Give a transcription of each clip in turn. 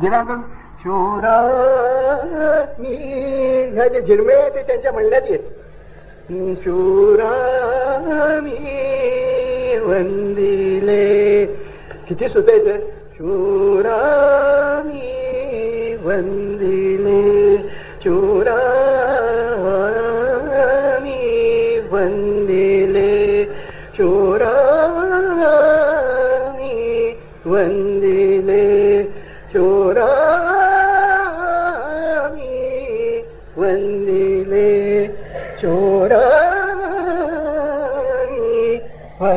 दिनांक शूरा मी ह्या जे झिरमे आहे ते त्यांच्या म्हणण्यात येत शूरा मी वंदिले किती सुचायचं शूरा मी वंदिले शूरा मी वंदिले शूरा मी वंदिले फंदिले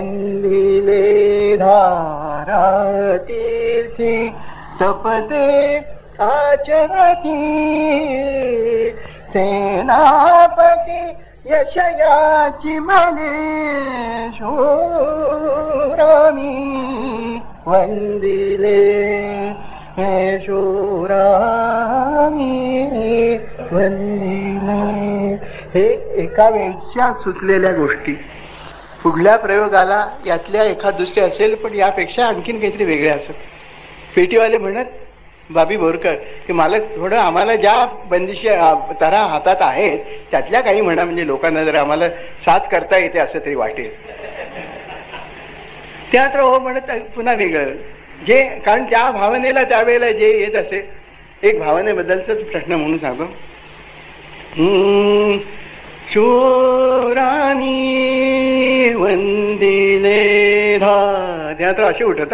वंदिले धारा तीर्थी तपते आचरती। सेनापती यशयाची मले शूरामी वंदिले हे शूरामी वंदिले। हे एका वेळच्या सुचलेल्या गोष्टी। पुढल्या प्रयोगाला यातल्या एखाद दुसरे असेल पण यापेक्षा आणखीन काहीतरी वेगळे असत पेटीवाले म्हणत बाबी बोरकर की मालक थोडं आम्हाला ज्या बंदिशी तरा हातात आहेत त्यातल्या काही म्हणा म्हणजे लोकांना जर आम्हाला साथ करता येते असं तरी वाटेल. त्यात हो म्हणत पुन्हा वेगळं. जे कारण त्या भावनेला त्यावेळेला जे येत असे एक भावनेबद्दलच प्रश्न म्हणून सांगतो. चोरानी वंदिले धा तर असे उठत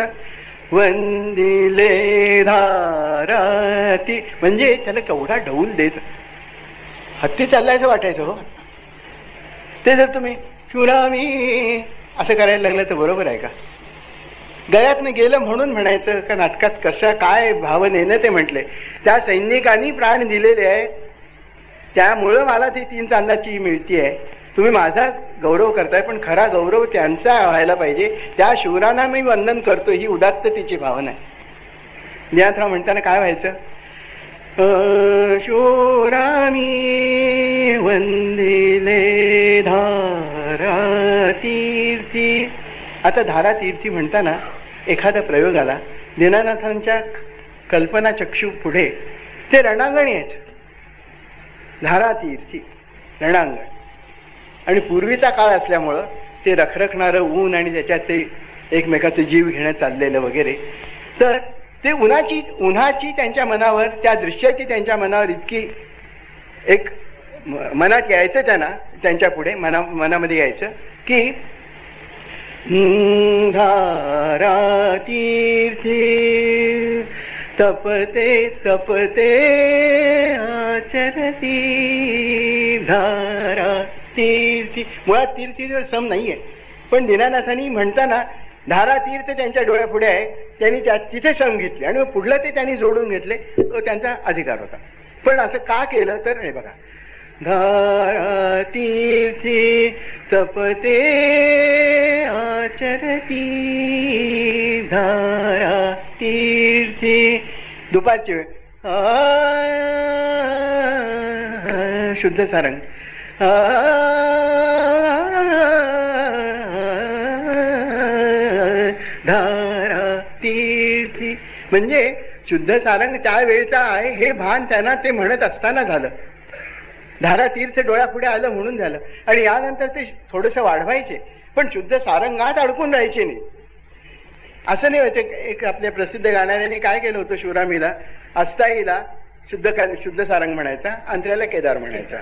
वंदिले धाराती. म्हणजे त्याला केवढा ढवूल देत हत्ती चाललायचं वाटायचं हो. ते जर तुम्ही चुरामी असं करायला लागलं तर बरोबर आहे का? गळ्यातनं गेलं म्हणून म्हणायचं का नाटकात कसं काय भावनेनं ते म्हटले. त्या सैनिकांनी प्राण दिलेले आहे. त्यामुळं मला ती तीन चांदाची मिळतीये. आहे तुम्ही माझा गौरव करताय पण खरा गौरव त्यांचा व्हायला पाहिजे. त्या शिवरांना मी वंदन करतो ही उदात्ततेची भावना आहे. ज्ञानराव म्हणताना काय व्हायचं? शोरामी वंदिले धारा तीर्थी. आता धारा तीर्थी म्हणताना एखादा प्रयोग आला. दीनानाथांच्या कल्पना चक्षू पुढे. ते रणांगण यायचं धारा तीर्थी रणांगण. आणि पूर्वीचा काळ असल्यामुळं ते रखरखणारं ऊन आणि त्याच्यात ते एकमेकाचं जीव घेणं चाललेलं वगैरे. तर ते उन्हाची उन्हाची त्यांच्या मनावर त्या दृश्याची त्यांच्या मनावर इतकी एक मनात यायचं त्यांना त्यांच्या पुढे मना मनामध्ये यायचं की धारा सपते तपते तपते आचरती. धारा तीर्थी मुळात तीर्थी सम नाहीये पण दिनानाथांनी म्हणताना धारा तीर्थ त्यांच्या डोळ्यापुढे आहे. त्यांनी त्या तिथे सम घेतले आणि पुढलं ते त्यांनी जोडून घेतले तो त्यांचा अधिकार होता. पण असं का केलं तर हे बघा. धारा तीर्थी तपते आचरती. धारा तीर्थी दुपारची वेळ. शुद्ध सारंग. धारा तीर्थी म्हणजे शुद्ध सारंग त्या वेळचा आहे हे भान त्यांना ते म्हणत असताना झालं. धारा तीर्थ डोळ्यापुढे आलं म्हणून झालं. आणि यानंतर ते थोडस वाढवायचे. पण शुद्ध सारंगात अडकून राहायचे नाही. असं नाही व्हायचं एक आपल्या प्रसिद्ध गाणाऱ्याने काय केलं होतं शिवरामीला? अस्ताईला शुद्ध शुद्ध सारंग म्हणायचा अंतऱ्याला केदार म्हणायचा.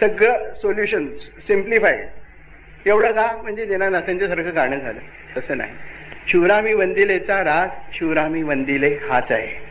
सगळं सोल्युशन सिम्प्लिफाईड एवढं का? म्हणजे दिनानाथांच्या सारखं गाणं झालं. तसं नाही. शिवरामी वंदिलेचा राग शिवरामी वंदिले हाच आहे.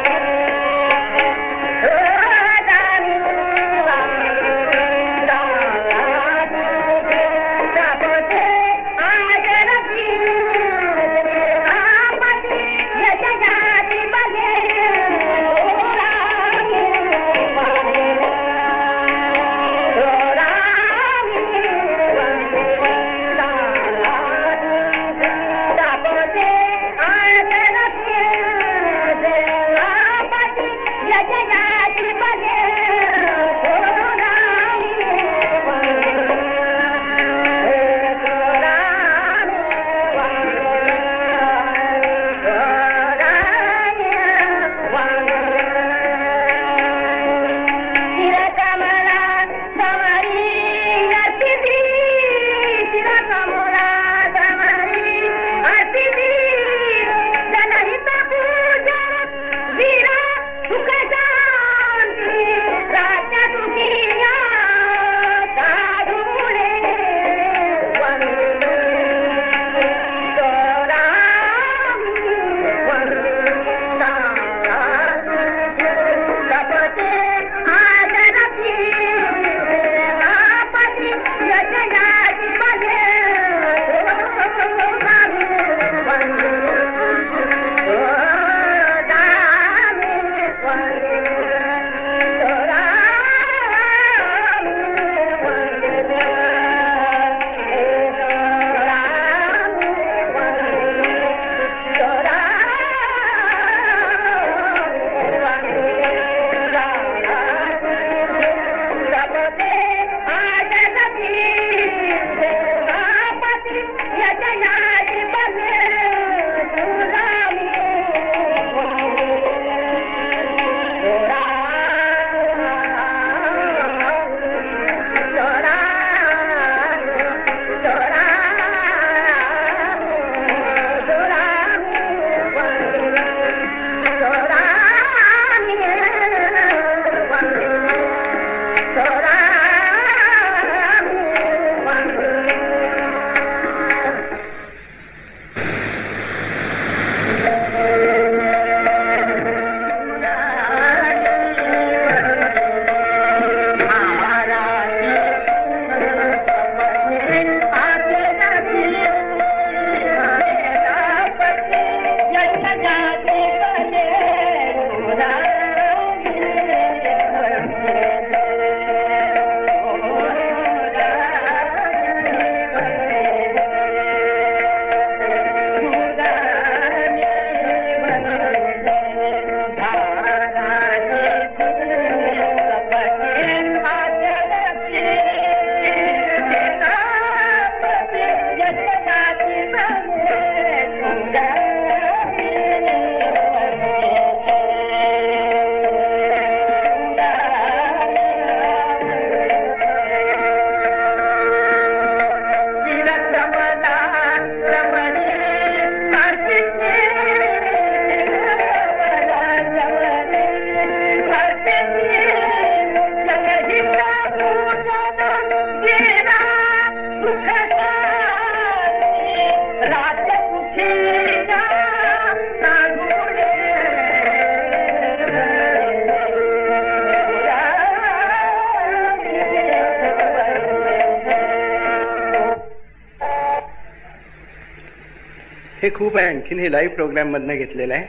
हे खूप आहे. आणखीन हे लाईव्ह प्रोग्राम मधनं घेतलेलं आहे.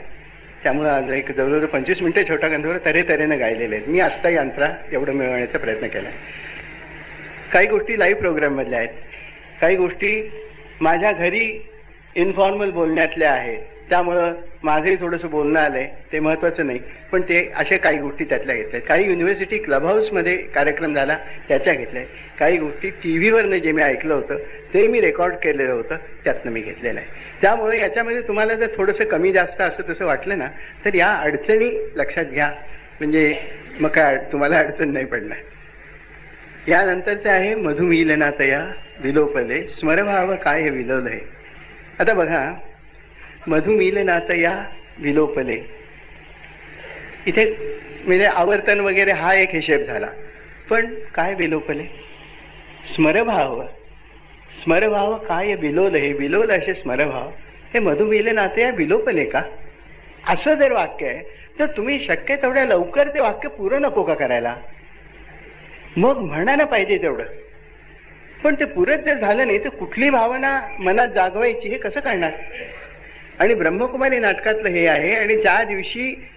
त्यामुळे आज एक जवळजवळ पंचवीस मिनिटं छोटा गंधर्व तऱ्हे तऱ्हेनं गायलेले आहेत. मी आस्था यंत्रा एवढं मिळवण्याचा प्रयत्न केला काही गोष्टी लाईव्ह प्रोग्राम मधल्या आहेत. काही गोष्टी माझ्या घरी इन्फॉर्मल बोलण्यातल्या आहेत. त्यामुळं माझंही थोडंसं बोलणं आलंय. ते महत्वाचं नाही. पण ते अशा काही गोष्टी त्यातल्या घेतल्या काही युनिव्हर्सिटी क्लब हाऊसमध्ये कार्यक्रम झाला त्याच्या घेतल्या काही गोष्टी टी व्हीवरनं जे मी ऐकलं होतं ते मी रेकॉर्ड केलेलं होतं त्यातनं मी घेतलेलं आहे. त्यामुळे याच्यामध्ये तुम्हाला जर थोडंसं कमी जास्त असं तसं वाटलं ना तर या अडचणी लक्षात घ्या. म्हणजे मग काय तुम्हाला अडचण नाही पडणार. यानंतरचं आहे मधुमिलनातया विलोपले. स्मरभाव काय विलोलय? आता बघा मधुमिलनातया विलोपले. इथे म्हणजे आवर्तन वगैरे हा एक हिशेब झाला. पण काय विलोपले? स्मरभाव. स्मरभाव काय विलोल हे? विलोल असे स्मरभाव. हे मधुमेले नाते या विलोपले का? असं जर वाक्य आहे तर तुम्ही शक्य तेवढ्या लवकर ते वाक्य पुरं नको का करायला? मग म्हणायला पाहिजे तेवढं. पण ते पुरत जर झालं नाही तर कुठली भावना मनात जागवायची हे कसं करणार? आणि ब्रह्मकुमारी नाटकातलं हे आहे आणि ज्या दिवशी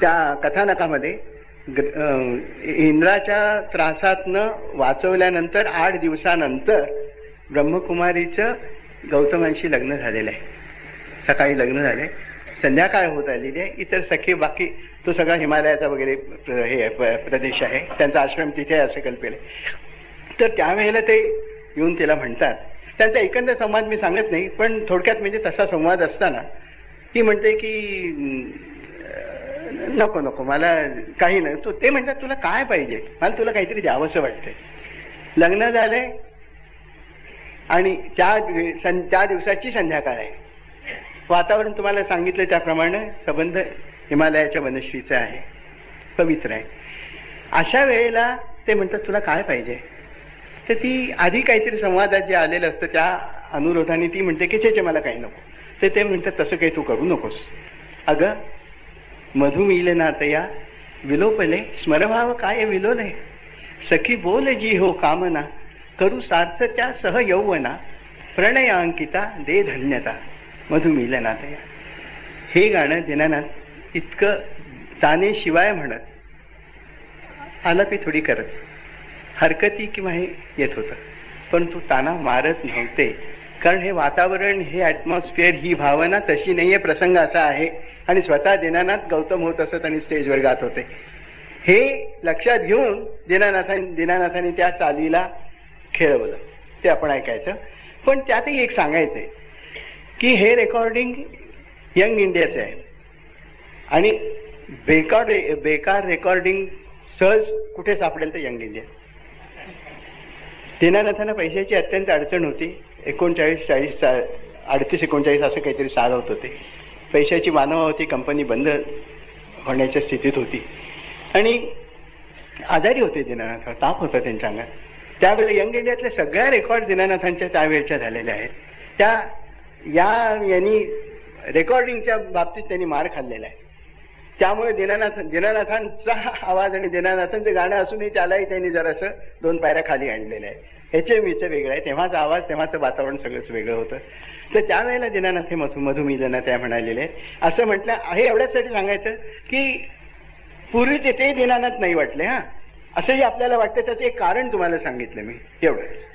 त्या कथानकामध्ये इंद्राच्या त्रासातनं वाचवल्यानंतर आठ दिवसानंतर ब्रह्मकुमारीचं गौतमांशी लग्न झालेलं आहे. सकाळी लग्न झाले संध्याकाळ होत आलेली आहे. इतर सखी बाकी तो सगळा हिमालयाचा वगैरे प्र- हे प्रदेश आहे. त्यांचा आश्रम तिथे आहे असं कल्पेल. तर त्यावेळेला ते येऊन तिला म्हणतात. त्यांचा एकंदर संवाद मी सांगत नाही पण थोडक्यात म्हणजे तसा संवाद असताना ती म्हणते की नको नको मला काही नाही. तू ते म्हणतात तुला काय पाहिजे? मला तुला काहीतरी द्यावंसं वाटतंय. लग्न झालंय आणि त्या सं- त्या दिवसाची संध्याकाळ आहे. वातावरण तुम्हाला सांगितलं त्याप्रमाणे संबंध हिमालयाच्या वनश्रीचा आहे. पवित्र आहे. अशा वेळेला ते म्हणतात तुला काय पाहिजे? तर ती आधी काहीतरी संवादात जे आलेलं असतं त्या अनुरोधाने ती म्हणते की छे मला काही नको. तर ते म्हणतात तसं काही तू करू नकोस. अगं मधुमिलनात या विलोपले स्मरभाव काय विलोले सखी बोल जी हो कामना करू सार्थ त्या सह यौवना प्रणयांकिता दे धन्यता मधुमिलनात या हे गाणं दिनानाथ इतकं ताने शिवाय म्हणत आलापी थोडी करत हरकती किंवा हे येत होतं पण तू ताना मारत नव्हते कारण हे वातावरण हे ऍटमॉस्फिअर ही भावना तशी नाहीये प्रसंग असा आहे आणि स्वतः दिनानाथ गौतम होत असत आणि स्टेजवर गात होते. हे लक्षात घेऊन दिनानाथां दिनानाथांनी त्या चालीला खेळवलं. ते आपण ऐकायचं. पण त्यातही एक सांगायचंय की हे रेकॉर्डिंग यंग इंडियाचं आहे. आणि बेकार रे बेकार रेकॉर्डिंग सहज कुठे सापडेल तर यंग इंडिया दिनानाथांना पैशाची अत्यंत अडचण होती. एकोणचाळीस चाळीस सा अडतीस एकोणचाळीस असं काहीतरी साल होत होते. पैशाची मानवा होती कंपनी बंद होण्याच्या स्थितीत होती. आणि आजारी होते दिनानाथ ताप होता त्यांच्या अंगात त्यावेळेला यंग इंडियातल्या सगळ्या रेकॉर्ड दिनानाथांच्या त्यावेळच्या झालेल्या आहेत. त्या या यांनी रेकॉर्डिंगच्या बाबतीत त्यांनी मार खाल्लेला आहे. त्यामुळे दिनानाथ दिनानाथांचा आवाज आणि दिनानाथांचं गाणं असूनही त्यालाही त्यांनी जरासं दोन पायऱ्या खाली आणलेलं आहे ह्याचे मीचं वेगळं आहे. तेव्हाचा आवाज तेव्हाचं वातावरण सगळंच वेगळं होतं. तर त्यावेळेला दिनानाथ हे मधु मधुमिलना त्या म्हणालेले असं म्हटलं हे एवढ्यासाठी सांगायचं की पूर्वीचे ते दिनानाथ नाही वाटले हा. असंही आपल्याला वाटतं त्याचं एक कारण तुम्हाला सांगितलं मी. एवढंच.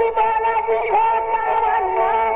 Happy Balaji Bhagavan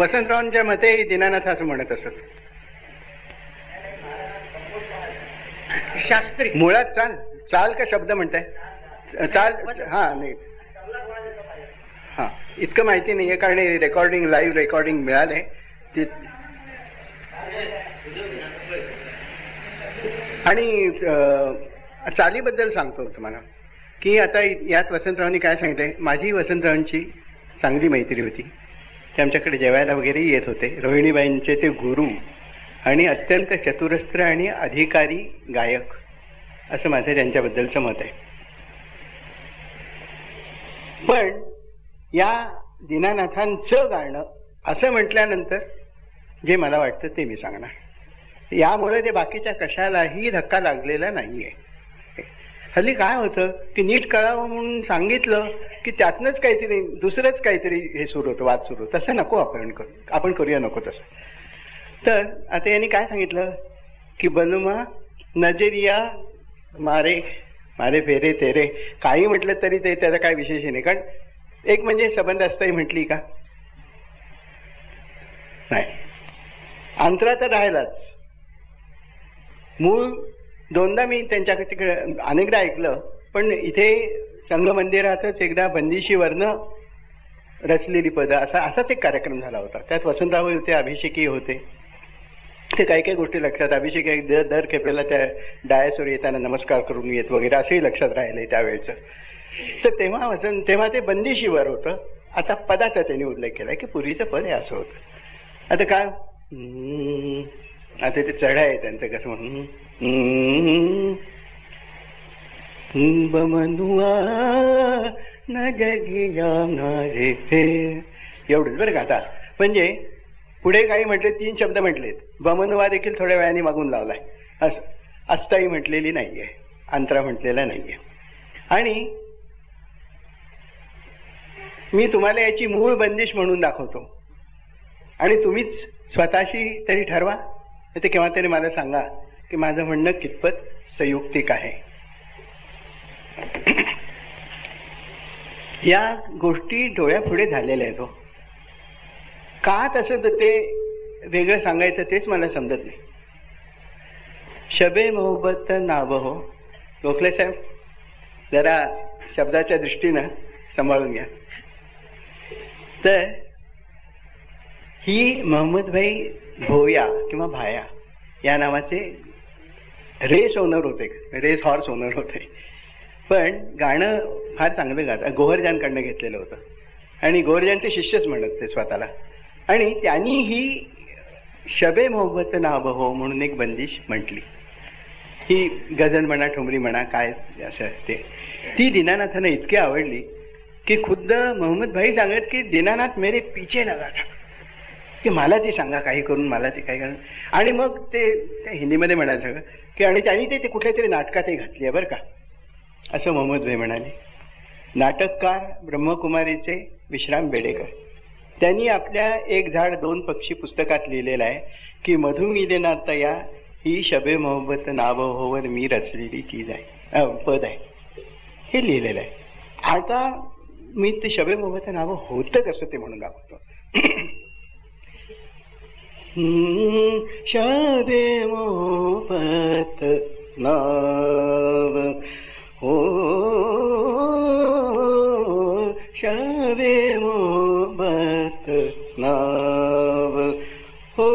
वसंतरावांच्या मते दीनानाथ असं म्हणत असत. शास्त्री. मुळात चाल चाल का शब्द म्हणताय? चाल हा नाही. हा इतकं माहिती नाहीये कारण रेकॉर्डिंग लाईव्ह रेकॉर्डिंग मिळाले ते आणि चालीबद्दल सांगतो तुम्हाला. की आता यात वसंतरावांनी काय सांगितलंय? माझी वसंतरावांची चांगली मैत्री होती. ते आमच्याकडे जेवायला वगैरे येत होते. रोहिणीबाईंचे ते गुरु आणि अत्यंत चतुरस्त्र आणि अधिकारी गायक. असं माझं त्यांच्याबद्दलचं मत आहे. पण या दीनानाथांचं गाणं असं म्हटल्यानंतर जे मला वाटतं ते मी सांगणार. यामुळे ते बाकीच्या कशालाही धक्का लागलेला नाहीये. हल्ली काय होतं की नीट कळावं म्हणून सांगितलं की त्यातनंच काहीतरी दुसरंच काहीतरी हे सुरू होतं वाद सुरू तसं नको आपण करू आपण करूया नको तसं. तर आता यांनी काय सांगितलं? की बनुमा नजेरिया मारे मारे फेरे तेरे. काही म्हटलं तरी ते त्याचा काय विशेष नाही. कारण एक म्हणजे संबंध असताही म्हटली का? नाही. अंतरा तर राहिलाच. मूळ दोनदा मी त्यांच्याकडे तिकडे अनेकदा ऐकलं पण इथे संघमंदिरातच एकदा बंदिशी वर्ण रचलेली पदं असा असाच एक कार्यक्रम झाला होता. त्यात वसंतराव होते अभिषेकी होते. ते काही काही गोष्टी लक्षात अभिषेक दर दर खेपेला त्या डायसवर येताना नमस्कार करून येत वगैरे असंही लक्षात राहिलंय त्यावेळेचं. तर तेव्हा वसंत तेव्हा ते बंदिशीवर होतं. आता पदाचा त्यांनी उल्लेख केला की पूर्वीचं पद हे असं होतं. आता काय? आता ते चढ आहे त्यांचं कसं म्हणून. बमनुआ न जगी रे एवढंच बरं का आता. म्हणजे पुढे काही म्हटले तीन शब्द म्हटलेत. बमनुवा देखील थोड्या वेळाने मागून लावलाय. असं अस्ताई म्हटलेली नाहीये. अंतरा म्हटलेला नाहीये. आणि मी तुम्हाला याची मूळ बंदिश म्हणून दाखवतो. आणि तुम्हीच स्वतःशी तरी ठरवा. ते केव्हा तरी मला सांगा की माझं म्हणणं कितपत संयुक्तिक आहे. या गोष्टी डोळ्यापुढे झालेल्या आहेत हो. का तसं तर ते वेगळं सांगायचं तेच मला समजत नाही. शबे मोहब्बत नाव हो. गोखले साहेब जरा शब्दाच्या दृष्टीनं सांभाळून घ्या. तर ही मोहम्मदभाई भोया किंवा भाया या नावाचे रेस ओनर होते. रेस हॉर्स ओनर होते. पण गाणं फार चांगलं गात गोहरजांकडनं घेतलेलं होतं. आणि गोहरजांचे शिष्यच म्हणत ते स्वतःला. आणि त्यांनी ही शबे मोहब्बत नाव म्हणून एक बंदिश म्हटली. ही गझल म्हणा ठुमरी म्हणा काय असं ते. ती दीनानाथानं इतकी आवडली की खुद्द मोहम्मद भाई सांगत की दीनानाथ मेरे पीछे लगा था. की मला ती सांगा काही करून मला ती काही करून. आणि मग ते त्या हिंदीमध्ये म्हणायचं सगळं की आणि त्यांनी ते ते कुठल्या तरी नाटकातही घातली आहे बरं का. असं मोहम्मद भाई म्हणाले. नाटककार ब्रह्मकुमारीचे विश्राम बेडेकर. त्यांनी आपल्या एक झाड दोन पक्षी पुस्तकात लिहिलेलं आहे की मधुमिलेनाथ या ही शबे मोहब्बत नावहोवर मी रचलेली चीज आहे पद आहे. हे लिहिलेलं आहे. आता मी ते शबे मोहब्बत नावं होतं कसं ते म्हणून दाखवतो. हम्म, नाव। हो शबे नाव। हो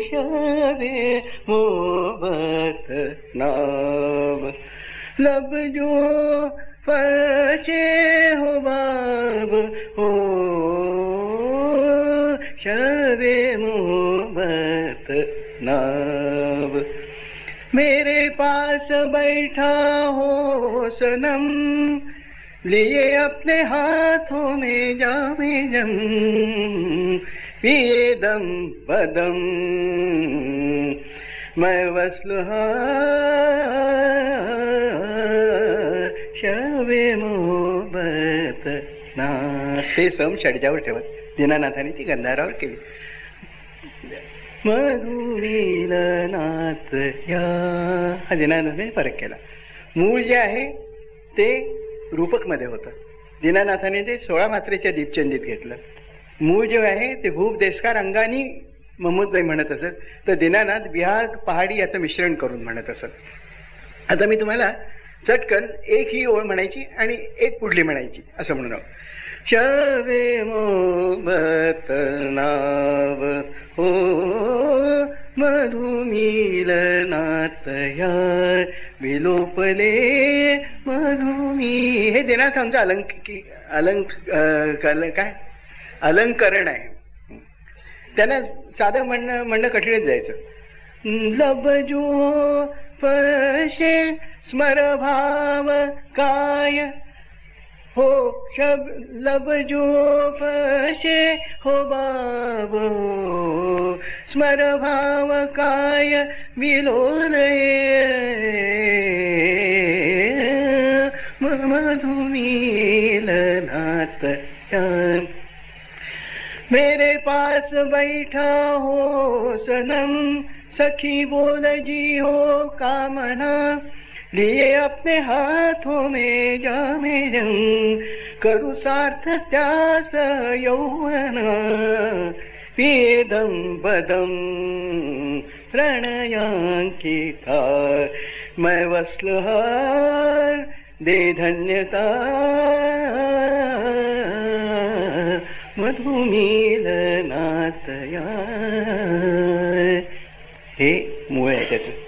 शबे मोबत नाव। लब जो पचे हो बाब हो शबे मोहब्बत नाव। मेरे पास बैठा हो सनम, लिए अपने हाथों में जामे जम, पिए दम बदम। मैं वसल शबे मोहब्बत ना ते सम षडजावर ठेवत दीनानाथाने ती गंधारावर केली. मधुमिलनाथ या. हा दीनानाथाने फरक केला. मूळ जे आहे ते रूपकमध्ये होतं. दीनानाथाने ते सोळा मात्रेच्या दीपचंदित घेतलं. मूळ जे आहे ते भूप देशकार अंगानी महमूदबाई म्हणत असत. तर दीनानाथ बिहार पहाडी याचं मिश्रण करून म्हणत असत. आता मी तुम्हाला चटकन एक ही ओळ म्हणायची आणि एक पुढली म्हणायची असं म्हणून. आहोत. शवे मोबत नाव हो मधुमिल नात यार विलोपले मधुमी. हे आमचं अलंक की- अलंक कल- काय? अलंकरण आहे. त्यांना साधं म्हणणं म्हणणं कठीणच जायचं. लबजो पशे स्मरभाव काय? हो शब लबजो पशे हो बाब। स्मर भाव काय विलोलये मधुमीलनाथ मेरे पास बैठा हो सनम, सखी बोल जी हो कामना। लिए अपने हाथों में जामे जंग करू सार्थ त्यास यौवना। पेदम बदम प्रणयांकिता। मैं वस्लहार दे धन्यता। मधुमीलनातया हे मुळे त्याचं.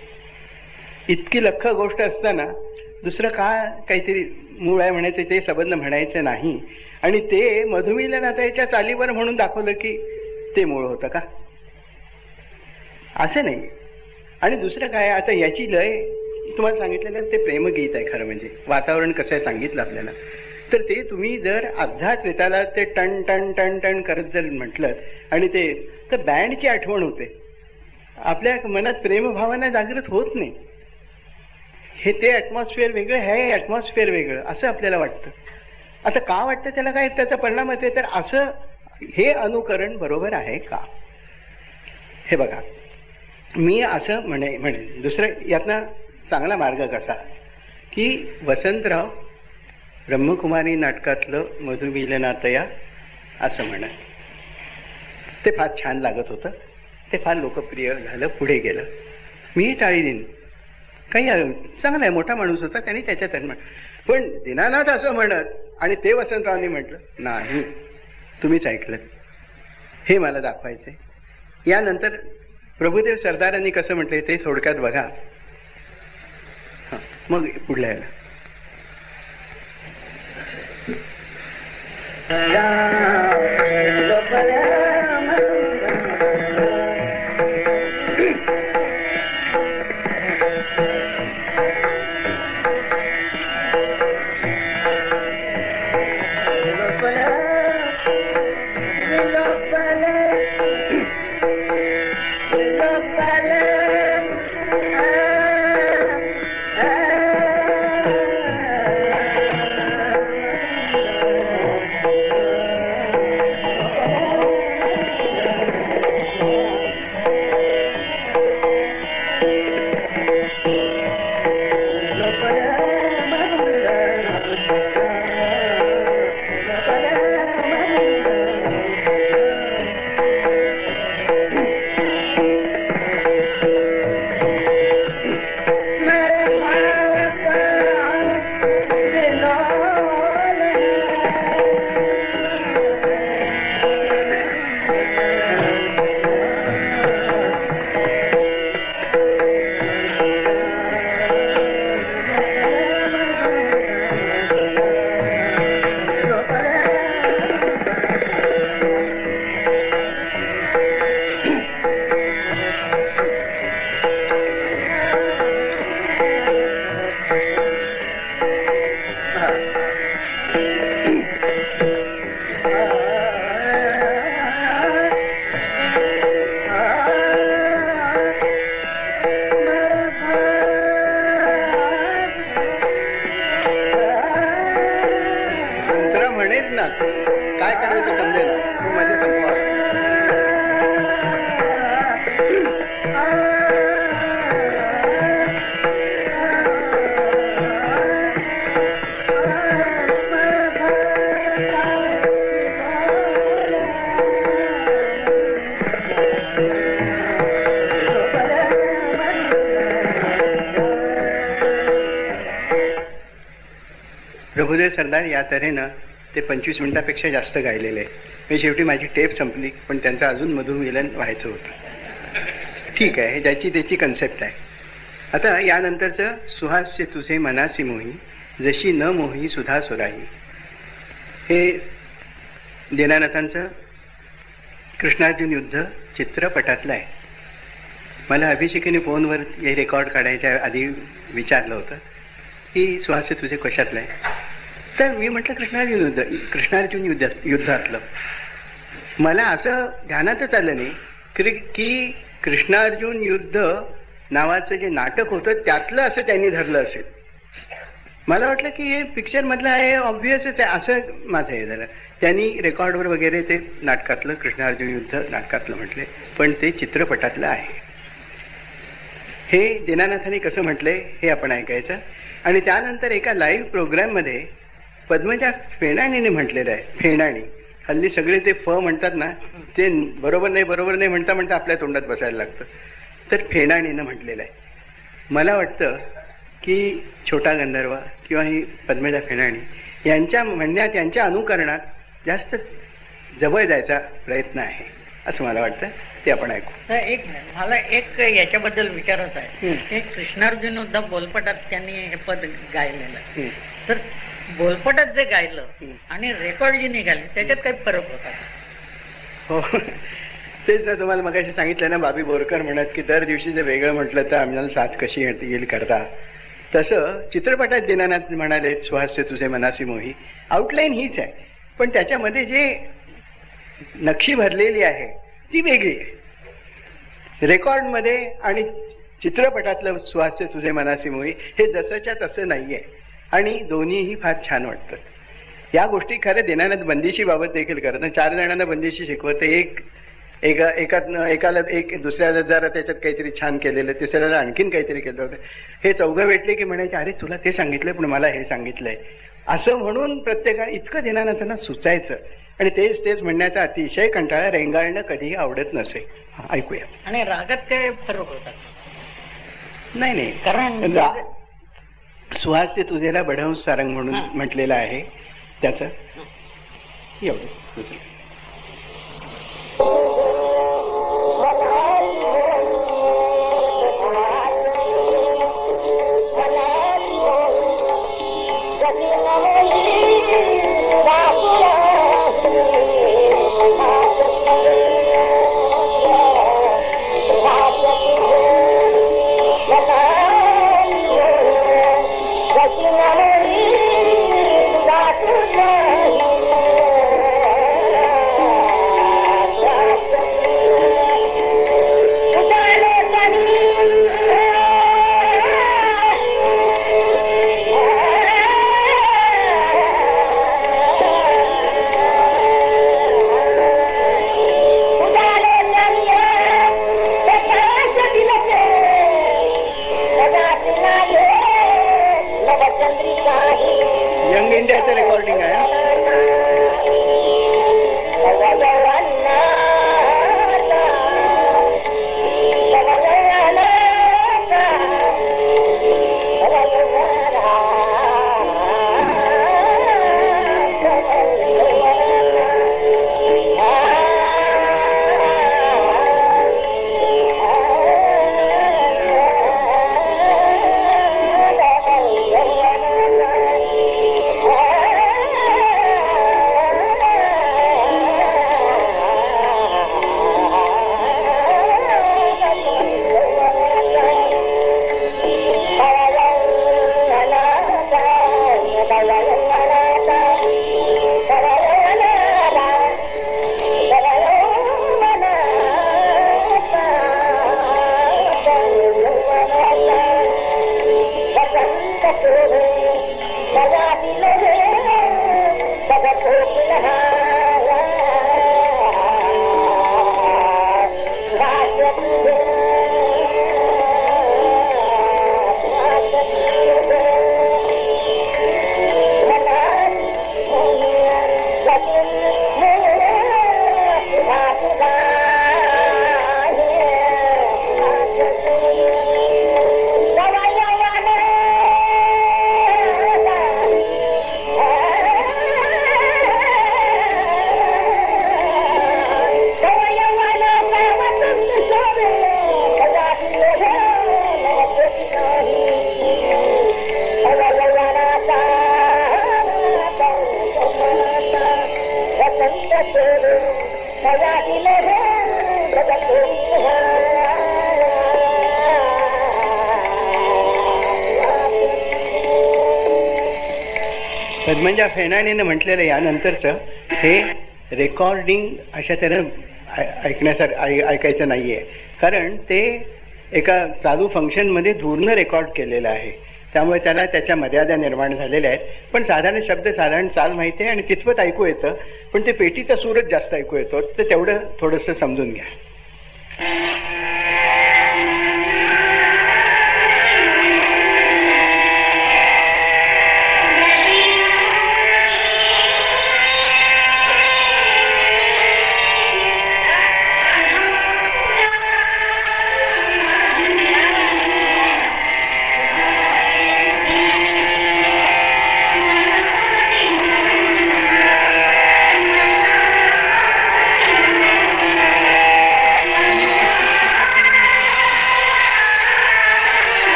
इतकी लख गोष्ट असताना दुसरं का काहीतरी मूळ आहे म्हणायचं ते संबंध म्हणायचं नाही. आणि ते मधुमिलनाथाच्या चालीवर म्हणून दाखवलं की ते मूळ होतं का? असं नाही. आणि दुसरं काय आता याची लय तुम्हाला सांगितलेलं ते प्रेमगीत आहे खरं म्हणजे. वातावरण कसं आहे सांगितलं आपल्याला. तर ते तुम्ही जर अपघात त्रिताला ते टन टन टन टन करत जर म्हटलं आणि ते तर बँडची आठवण होते. आपल्या मनात प्रेमभावना जागृत होत नाही. हे ते ऍटमॉस्फिअर वेगळं हे ऍटमॉस्फिअर वेगळं असं आपल्याला वाटतं. आता का वाटतं त्याला काय? त्याचा परिणामच आहे तर असं हे अनुकरण बरोबर आहे का? हे बघा. मी असं म्हणे म्हणेन दुसरं यातनं चांगला मार्ग कसा? की वसंतराव ब्रह्मकुमारी नाटकातलं मधुमिलनातया असं म्हणत. ते फार छान लागत होतं. ते फार लोकप्रिय झालं पुढे गेलं. मी टाळी देईन. काही चांगला आहे मोठा माणूस होता त्यांनी त्याच्यात म्हण पण दिनानाथ असं म्हणत आणि ते वसंतरावांनी म्हटलं नाही तुम्हीच ऐकलं. हे मला दाखवायचंय. यानंतर प्रभुदेव सरदारांनी कसं म्हटलंय ते थोडक्यात बघा. मग पुढल्या याला. प्रभुदेव सरदार या तऱ्हेनं ते पंचवीस मिनिटापेक्षा जास्त गायलेले. मी शेवटी माझी टेप संपली पण त्यांचं अजून मधून मिलन व्हायचं होतं. ठीक आहे ज्याची त्याची कन्सेप्ट आहे. आता यानंतरचं सुहास्य तुझे मनासी मोही जशी न मोही सुधा सुराही. हे दीनानाथांचं कृष्णार्जुन युद्ध चित्रपटातलं आहे. मला अभिषेकीने फोनवर हे रेकॉर्ड काढायच्या आधी विचारलं होतं की सुहास्य तुझे कशातलं आहे? तर मी म्हटलं कृष्णार्जुन युद्ध कृष्णार्जुन युद्धात युद्धातलं. मला असं ध्यानातच आलं नाही की की कृष्णार्जुन युद्ध नावाचं जे नाटक होतं त्यातलं असं त्यांनी धरलं असेल. मला वाटलं की हे पिक्चर मधलं आहे ऑब्व्हियसच आहे असं माझं हे झालं. त्यांनी रेकॉर्डवर वगैरे ते नाटकातलं कृष्णार्जुन युद्ध नाटकातलं म्हटले पण ते चित्रपटातलं आहे. हे दीनानाथाने कसं म्हटलंय हे आपण ऐकायचं. आणि त्यानंतर एका लाईव्ह प्रोग्राममध्ये पद्मजा फेणाणीने म्हटलेलं आहे फेणाणी हल्ली सगळे ते फ म्हणतात ना ते बरोबर नाही बरोबर नाही म्हणता म्हणता आपल्या तोंडात बसायला लागतं. तर फेणाणीनं म्हटलेलं आहे. मला वाटतं की छोटा गंधर्व किंवा ही पद्मजा फेणाणी यांच्या म्हणण्यात यांच्या अनुकरणात जास्त जवळ जायचा प्रयत्न आहे. असं मला वाटतं. ते आपण ऐकू. एक मला एक याच्याबद्दल विचारायचं आहे. हं. हे कृष्णार्जुन उद्धव बोलपटात त्यांनी हे पद गायलेलं. तर बोलपटात जे गायलं. आणि रेकॉर्ड जे निघाले त्याच्यात काही फरक होता? हो. तेच ना तुम्हाला मग सांगितलं ना बाबी बोरकर म्हणत की दर दिवशी जर वेगळं म्हटलं तर आम्हाला साथ कशी येईल करता. तसं चित्रपटात दिनानाथ म्हणाले सुहास्य तुझे मनासी मोही. आउटलाईन हीच आहे. पण त्याच्यामध्ये जे नक्षी भरलेली आहे. ती वेगळी आहे. रेकॉर्डमध्ये आणि चित्रपटातलं सुहास्य तुझे मनासी मुवी हे जसंच्या तसं नाहीये. आणि दोन्हीही फार छान वाटतं या गोष्टी खरं दिनानंद बंदिशी बाबत देखील करत चार जणांना बंदिशी शिकवत. एक एका एकात एकाला एक दुसऱ्याला जरा त्याच्यात काहीतरी छान केलेलं तिसऱ्याला आणखीन काहीतरी केलं होतं. हे चौघं भेटले की म्हणायचे अरे तुला ते सांगितलंय पण मला हे सांगितलंय. असं म्हणून प्रत्येकाने इतकं दिनानाथांना सुचायचं. आणि तेच तेच म्हणण्याचा अतिशय कंटाळा रेंगाळणं कधीही आवडत नसे. ऐकूया. आणि रागात काय फरक होता? नाही नाही. कारण सुहास्य तुझेला बढवून सारंग म्हणून. म्हटलेलं आहे. त्याचं? एवढंच. दुसरं. म्हणजे फेनाणीनं म्हटलेलं यानंतरचं हे रेकॉर्डिंग अशा तऱ्हेनं ऐ- ऐकण्यासार ऐ- ऐकायचं नाहीये. कारण ते एका चालू फंक्शनमध्ये दूरनं रेकॉर्ड केलेलं आहे. त्यामुळे त्याला त्याच्या मर्यादा निर्माण झालेल्या आहेत. पण साधारण शब्द साधारण चाल माहिती आहे आणि तितपत ऐकू येतं पण ते पेटीचा सूरच जास्त ऐकू येतो. तर तेवढं थोडंसं समजून घ्या.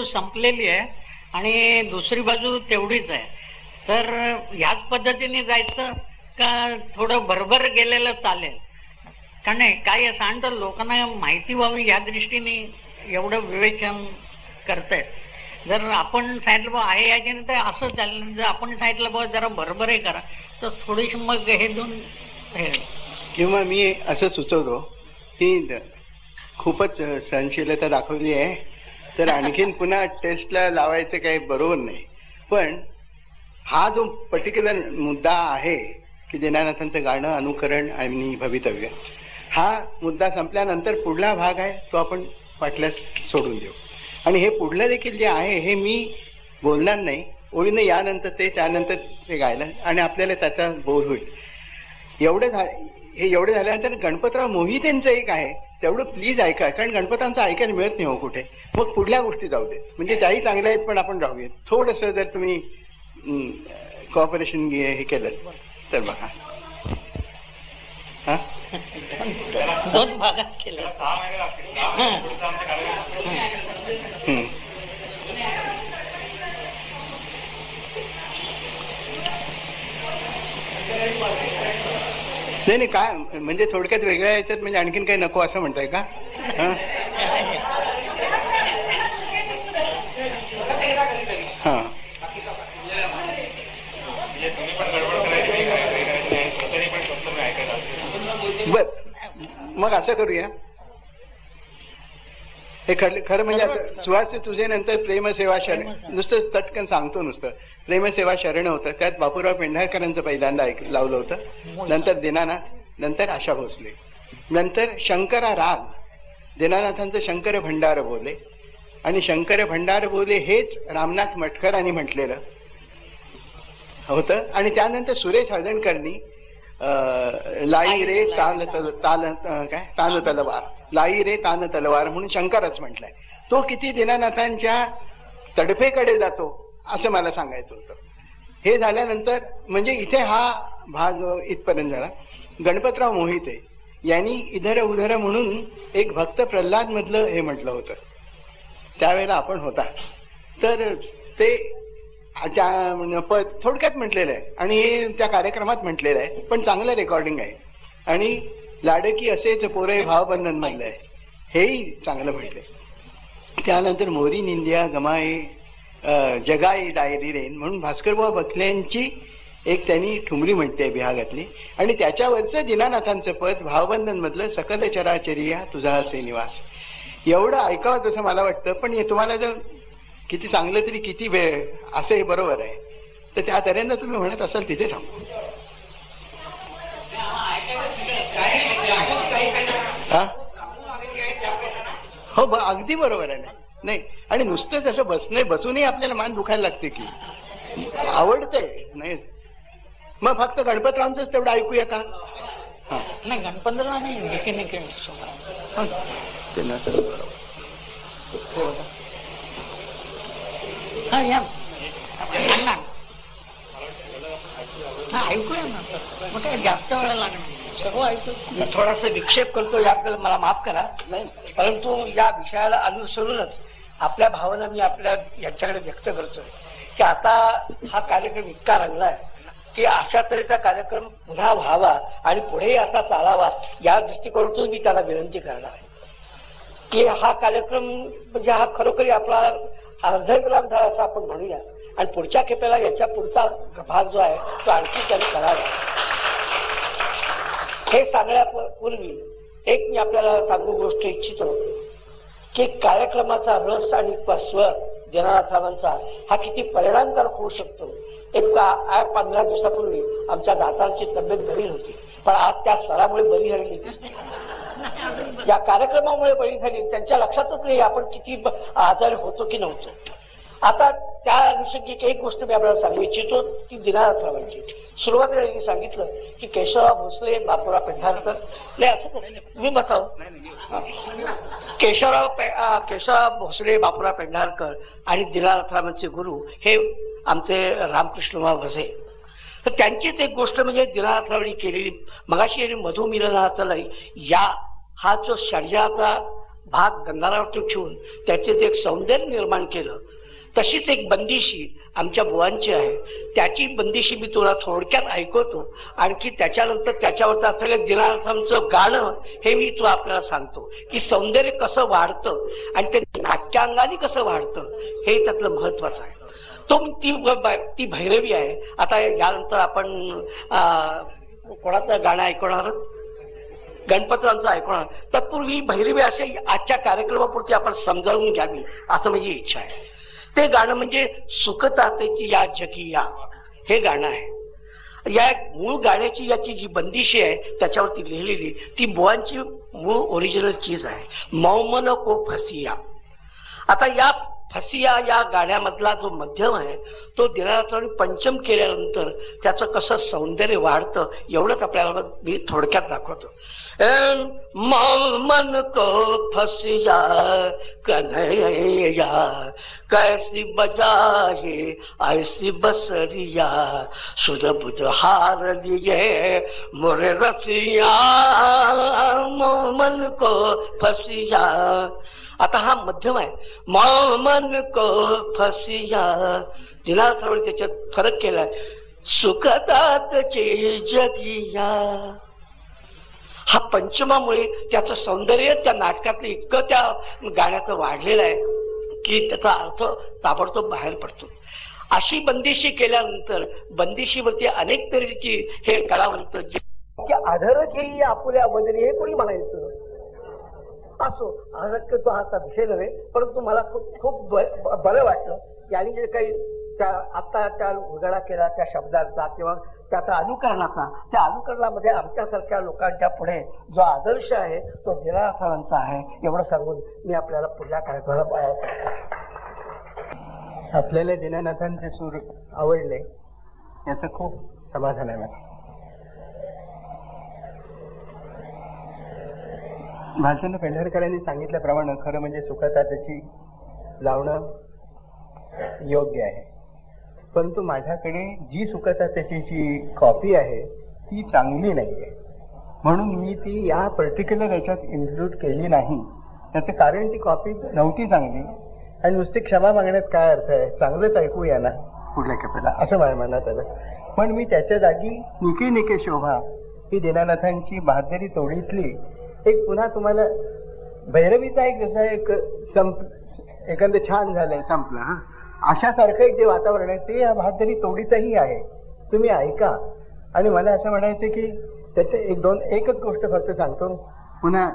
बाजू संपलेली आहे आणि दुसरी बाजू तेवढीच आहे. तर ह्याच पद्धतीने जायचं का थोडं भरभर गेलेलं चालेल? का नाही? काय आणि सांगतं लोकांना माहिती व्हावी या दृष्टीने एवढं विवेचन करतायत जर आपण सांगितलं बा आहे याच्याने तर असं चालेल. जर आपण सांगितलं बा जरा भरभर हे करा. तर थोडीशी मग हे दोन हे किंवा मी असं सुचवतो की खूपच सहनशीलता दाखवली आहे. तर आणखीन पुन्हा टेस्टला लावायचं काही बरोबर नाही. पण हा जो पर्टिक्युलर मुद्दा आहे की दीनानाथांचं गाणं अनुकरण आणि भवितव्य हा मुद्दा संपल्यानंतर पुढला भाग आहे तो आपण वाटल्यास सोडून देऊ. आणि हे पुढलं देखील जे आहे हे मी बोलणार नाही. ओळीने यानंतर ते त्यानंतर ते गायलं आणि आपल्याला त्याचा बोध होईल. एवढं झा हे एवढं झाल्यानंतर गणपतराव मोहितेंचं एक आहे. तेवढं प्लीज ऐका कारण गणपतांचं ऐकायला मिळत नाही हो कुठे. मग पुढल्या गोष्टी जाऊ देत. म्हणजे त्याही चांगल्या आहेत पण आपण राहूयात थोडस जर तुम्ही कॉपरेशन हे केलं तर बघा. हा? दोन भागात केलं. हम्म. नाही नाही काय? म्हणजे थोडक्यात वेगळ्या याच्यात म्हणजे आणखीन काही नको असं म्हणताय का? हा? बर. मग असं करूया. हे खरं खरं म्हणजे सुहास तुझे नंतर प्रेमसेवा शरण. नुसतं चटकन सांगतो नुसतं. प्रेमसेवा शरण होतं. त्यात बापूराव पेंढारकरांचं पहिल्यांदा ऐक लावलं होतं. नंतर दिनानाथ नंतर आशा भोसले. नंतर शंकरा राग. दिनानाथांचं शंकर भंडार बोले. आणि शंकर भंडार बोले हेच रामनाथ मटकरांनी म्हटलेलं होतं. आणि त्यानंतर सुरेश हळदणकरनी लाई रे ताल तल- ताल. काय? तान तलवार. लाई रे तान तलवार म्हणून शंकरच म्हटलंय. तो किती दिनानाथांच्या तडफेकडे जातो. असं मला सांगायचं होतं. हे झाल्यानंतर म्हणजे इथे हा भाग इथपर्यंत झाला. गणपतराव मोहिते यांनी इधर उधर म्हणून एक भक्त प्रल्हाद मधलं हे म्हटलं होतं. त्यावेळेला आपण होता. तर ते त्या प- थोडक्यात म्हटलेलं आहे आणि हे त्या कार्यक्रमात म्हटलेलं आहे पण चांगलं रेकॉर्डिंग आहे. आणि लाडकी असेच पोरे भावबंधन मधलं आहे. हेही चांगलं म्हटलंय. त्यानंतर मोरी निंदिया गमाये जगाई डायरी रेन म्हणून भास्करबाबा बखल्यांची एक त्यांनी ठुमरी म्हणते बिहागातली. आणि त्याच्यावरचं दिनानाथांचं पद भावबंधन मधलं सकल चराचरिया तुझा असे निवास. एवढं ऐकावं तसं मला वाटतं पण हे तुम्हाला जर किती चांगलं तरी किती वेळ असं हे बरोबर आहे. तर त्या तऱ्हेनं तुम्ही म्हणत असाल तिथे थांबू. हा? हो ब- अगदी बरोबर आहे. ना नाही आणि नुसतं जसं बसणे बसूनही आपल्याला मान दुखायला लागते की? आवडतंय नाही. मग फक्त गणपतरावांचंच तेवढं ऐकूया का? नाही गणपतराव हा. हा. हा ऐकूया ना सर. मग काय जास्त वेळ लागणार? सर्व ऐकू मी थोडासा विक्षेप करतो याबद्दल मला माफ करा. परंतु या विषयाला अनुसरूनच आपल्या भावना मी आपल्या यांच्याकडे व्यक्त करतोय. की आता हा कार्यक्रम इतका रंगलाय की अशा तऱ्हेचा कार्यक्रम पुन्हा व्हावा आणि पुढेही असा चालावा या दृष्टिकोनातून मी त्याला विनंती करणार आहे. की हा कार्यक्रम म्हणजे हा खरोखरी आपला अर्धविराम झाला असं आपण म्हणूया. आणि पुढच्या खेपेला याच्या पुढचा भाग जो आहे तो आणखी त्यांनी करावा. हे सांगण्यापूर्वी एक मी आपल्याला सांगू गोष्ट इच्छितो की कार्यक्रमाचा रस आणि स्वर जनानाथांचा हा किती परिणामकारक होऊ शकतो. एक आ- पंधरा दिवसापूर्वी आमच्या दातांची तब्येत बरी होती पण आज त्या स्वरामुळे बरी हरली दिसते. या कार्यक्रमामुळे बळी झाली त्यांच्या लक्षातच नाही आपण किती आजारी होतो की नव्हतो. आता त्या अनुषंगिक एक गोष्ट मी आपल्याला सांगू इच्छितो ती दिनानाथरावांची सुरुवातीला त्यांनी सांगितलं की केशवराव भोसले बापूराव पेंढारकर नाही असं कसं? तुम्ही बसाव. केशवराव केशवराव भोसले बापूराव पेंढारकर आणि दिनानाथरावांचे गुरु हे आमचे रामकृष्ण भसे तर त्यांचीच एक गोष्ट म्हणजे दिनानाथरावांनी केलेली मगाशी यांनी मधुमिलनाथलय या हा जो षडजाचा भाग गंगारावर ठेवून त्याचे जे एक सौंदर्य निर्माण केलं तशीच एक बंदिशी आमच्या बुवांची आहे. त्याची बंदिशी मी तुला थोडक्यात ऐकवतो. आणखी त्याच्यानंतर त्याच्यावरचं असलेलं दिनार्थांचं गाणं हे मी तुला आपल्याला सांगतो. की सौंदर्य कसं वाढतं आणि ते नाट्यांगाने कसं वाढतं हे त्यातलं महत्वाचं आहे. तो ती ती भैरवी आहे. आता यानंतर आपण कोणाचं गाणं ऐकवणार गणपतरांचं ऐकणार तत्पूर्वी भैरवी असे आजच्या कार्यक्रमापुरती आपण समजावून घ्यावी असं माझी इच्छा आहे. ते गाणं म्हणजे सुखतातेची या जगी या. हे गाणं आहे. या मूळ गाण्याची याची जी बंदिशी आहे त्याच्यावरती लिहिलेली ती बुवांची मूळ ओरिजिनल चीज आहे. मौमन को फसिया. आता या फसिया या गाण्यामधला जो मध्यम आहे तो दिनारात्राने पंचम केल्यानंतर त्याचं कसं सौंदर्य वाढतं एवढंच आपल्याला मी थोडक्यात दाखवतो. मन को फसिया, कन्हैया, कैसी बजाए, ऐसी बसरिया सुध बुध हार लिए मोरे रसिया मन को फसिया। हा मध्यम आहे मन को फसिया। दिनार्थावेळी त्याच्यात फरक केलाय, सुखदात जगिया हा पंचमामुळे त्याचं सौंदर्य त्या नाटकातलं इतकं त्या गाण्याचं वाढलेलं आहे की त्याचा अर्थ ताबडतोब बाहेर पडतो. अशी बंदिशी केल्यानंतर बंदिशीवरती अनेक तऱ्हेची हे कलावंत जे आधार घेई आपुल्या वजनी हे कोणी म्हणायचं? असो अनक्य तो हा विषय नव्हे परंतु मला खूप खूप ब- बरं वाटलं. यांनी जे काही त्या आता त्या उघडा केला त्या शब्दांचा किंवा त्याचा अनुकरणाचा त्या अनुकरणामध्ये आमच्यासारख्या लोकांच्या पुढे जो आदर्श आहे तो निराकरांचा आहे. एवढं सांगून मी आपल्याला पुढल्या कार्यक्रमाला आपल्याला दिनानाथांचे सूर आवडले याचं खूप समाधान आहे मला. भालचंद्र पेंढारकरांनी सांगितल्याप्रमाणे खरं म्हणजे सुखता त्याची लावणं योग्य आहे. परंतु माझ्याकडे जी सुखता त्याची जी कॉपी आहे ती चांगली नाही आहे म्हणून मी ती या पर्टिक्युलर याच्यात इन्क्लूड केली नाही. त्याचं कारण ती कॉपी नव्हती चांगली. आणि नुसती क्षमा मागण्यात काय अर्थ आहे? चांगलंच ऐकूया ना पुढल्या खेपेला असं माझ्या मनात आलं. पण मी त्याच्या जागी निके निके शोभा ही देनानाथांची बहादरी तोडीतली. एक पुन्हा तुम्हाला भैरवीचा एक जसा एक संप एखादं छान झालंय. संपलं हा. अशासारखं एक जे वातावरण आहे ते या बहादरी तोडीतही आहे. तुम्ही ऐका. आणि मला असं म्हणायचं की त्याचे एक दोन एकच गोष्ट फक्त सांगतो. पुन्हा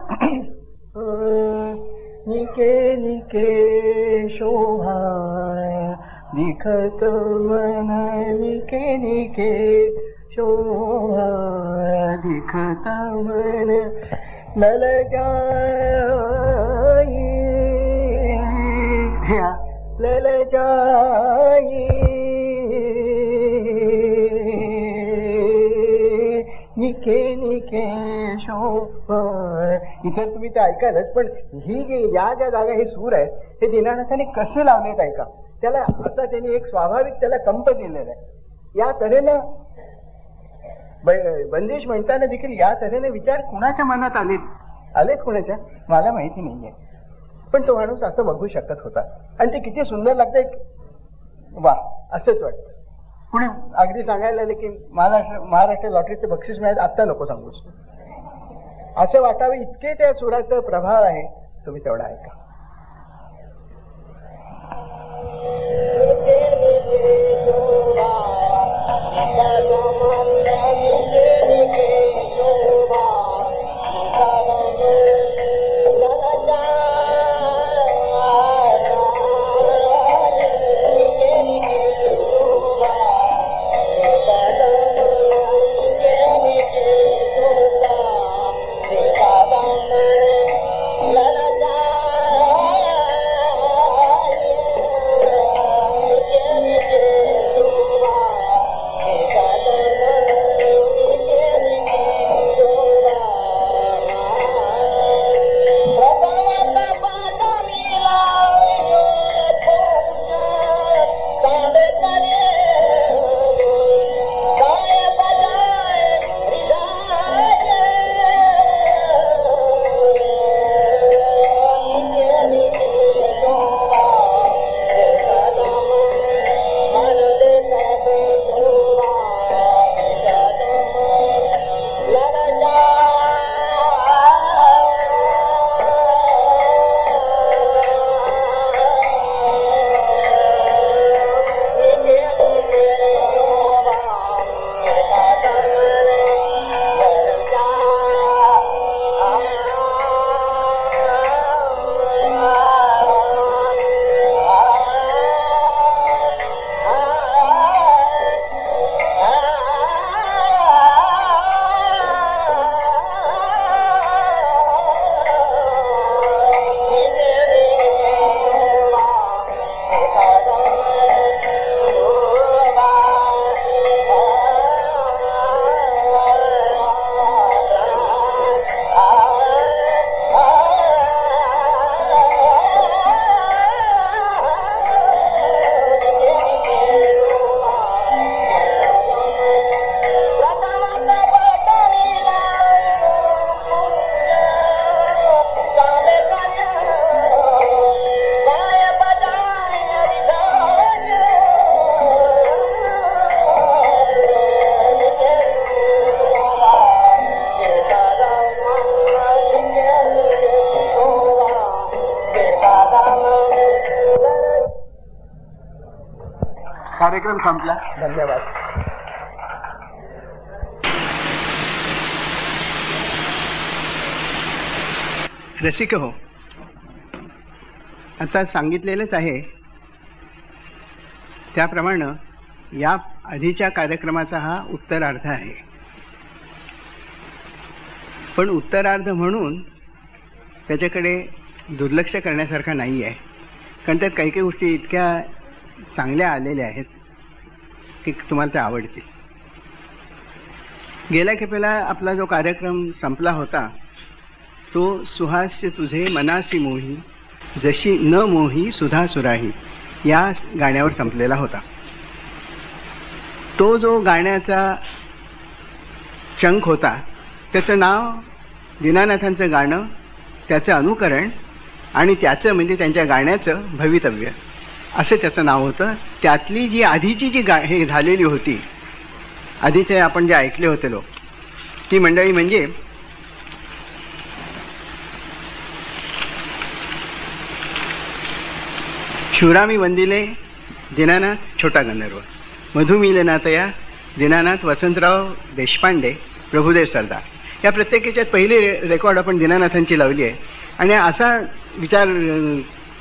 निके निके शोभा निखत मन निके निके शोभा दिखत मन नल जाई हे. लल जाई. निके निके इथे तुम्ही ते ऐकायलाच पण ही जी या ज्या जागा हे सूर आहे हे दिनानाथाने कसे लावलेत ऐका. त्याला आता त्यांनी एक स्वाभाविक त्याला कंप दिलेला आहे. या तऱ्हेनं ब- बंदिश म्हणताना देखील या तऱ्हेने विचार कुणाच्या मनात आलेत? आलेत कुणाच्या? मला माहिती नाहीये. पण तो माणूस असं बघू शकत होता. आणि ते किती सुंदर लागतंय. वा असंच वाटतं. कुणी अगदी सांगायला आले की महाराष्ट्र महाराष्ट्र लॉटरीचं बक्षीस मिळालं आत्ता नको सांगूस असं वाटावे इतके त्या सुराचं प्रभाव आहे. तुम्ही तेवढा ऐका. संपला. धन्यवाद. रसिक हो. आता सांगितलेलंच आहे. त्याप्रमाणे या आधीच्या कार्यक्रमाचा हा उत्तरार्ध आहे. पण उत्तरार्ध म्हणून त्याच्याकडे दुर्लक्ष करण्यासारखा नाही आहे कारण त्यात काही काही गोष्टी इतक्या चांगल्या आलेल्या आहेत. की तुम्हाला ते आवडतील गेल्या खेपेला आपला जो कार्यक्रम संपला होता तो सुहास्य तुझे मनासी मोही जशी न मोही सुधा सुराही या गाण्यावर संपलेला होता. तो जो गाण्याचा चंक होता त्याचं नाव दीनानाथांचं गाणं त्याचं अनुकरण आणि त्याचं म्हणजे त्यांच्या गाण्याचं भवितव्य. असं त्याचं नाव होतं. त्यातली जी आधीची जी गा हे झालेली होती आधीचे आपण जे ऐकले होते लोक ती मंडळी म्हणजे शिवरामी वंदिले दीनानाथ छोटा गंधर्व मधुमिलनाथया दीनानाथ वसंतराव देशपांडे प्रभुदेव सरदार. या प्रत्येकाच्यात पहिली रे रेकॉर्ड आपण दीनानाथांची लावली आहे. आणि असा विचार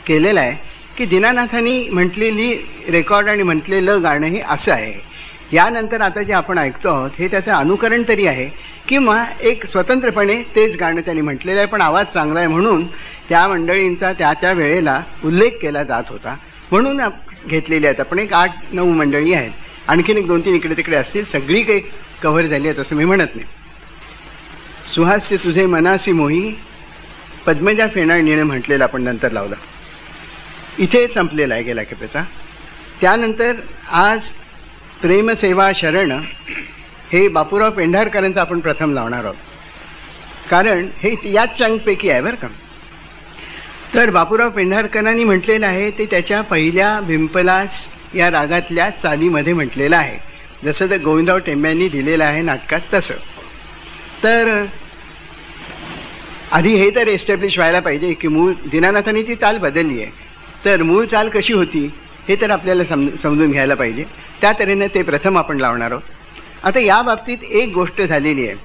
केलेला आहे की दीनानाथांनी म्हटलेली रेकॉर्ड आणि म्हटलेलं गाणं हे असं आहे. यानंतर आता जे आपण ऐकतो आहोत हे त्याचं अनुकरण तरी आहे किंवा एक स्वतंत्रपणे तेच गाणं त्यांनी म्हटलेलं आहे पण आवाज चांगला आहे म्हणून त्या मंडळींचा त्या त्या वेळेला उल्लेख केला जात होता. म्हणून आप- घेतलेली आहेत आपण एक आठ नऊ मंडळी आहेत. आणखीन एक दोन तीन इकडे तिकडे असतील सगळी काही कव्हर झाली आहेत असं मी म्हणत नाही. सुहास्य तुझे मनासी मोही पद्मजा फेणाळणीने म्हटलेलं आपण नंतर लावलं. इथे संपलेला आहे गेल्या खेपेचा. त्यानंतर आज प्रेमसेवा शरण हे बापूराव पेंढारकरांचं आपण प्रथम लावणार आहोत. कारण हे याच चंगपैकी आहे बरं का. तर बापूराव पेंढारकरांनी म्हटलेलं आहे ते त्याच्या पहिल्या भिंपलास या रागातल्या चालीमध्ये म्हटलेलं आहे. जसं ते गोविंदराव टेंब्यांनी दिलेलं आहे नाटकात तसं. तर आधी हे तर एस्टॅब्लिश व्हायला पाहिजे की मूळ दिनानाथांनी ती चाल बदलली आहे. तर मूळ चाल कशी होती हे तर आपल्याला सम समजून घ्यायला पाहिजे. त्या तऱ्हेने ते प्रथम आपण लावणार आहोत. आता या बाबतीत एक गोष्ट झालेली आहे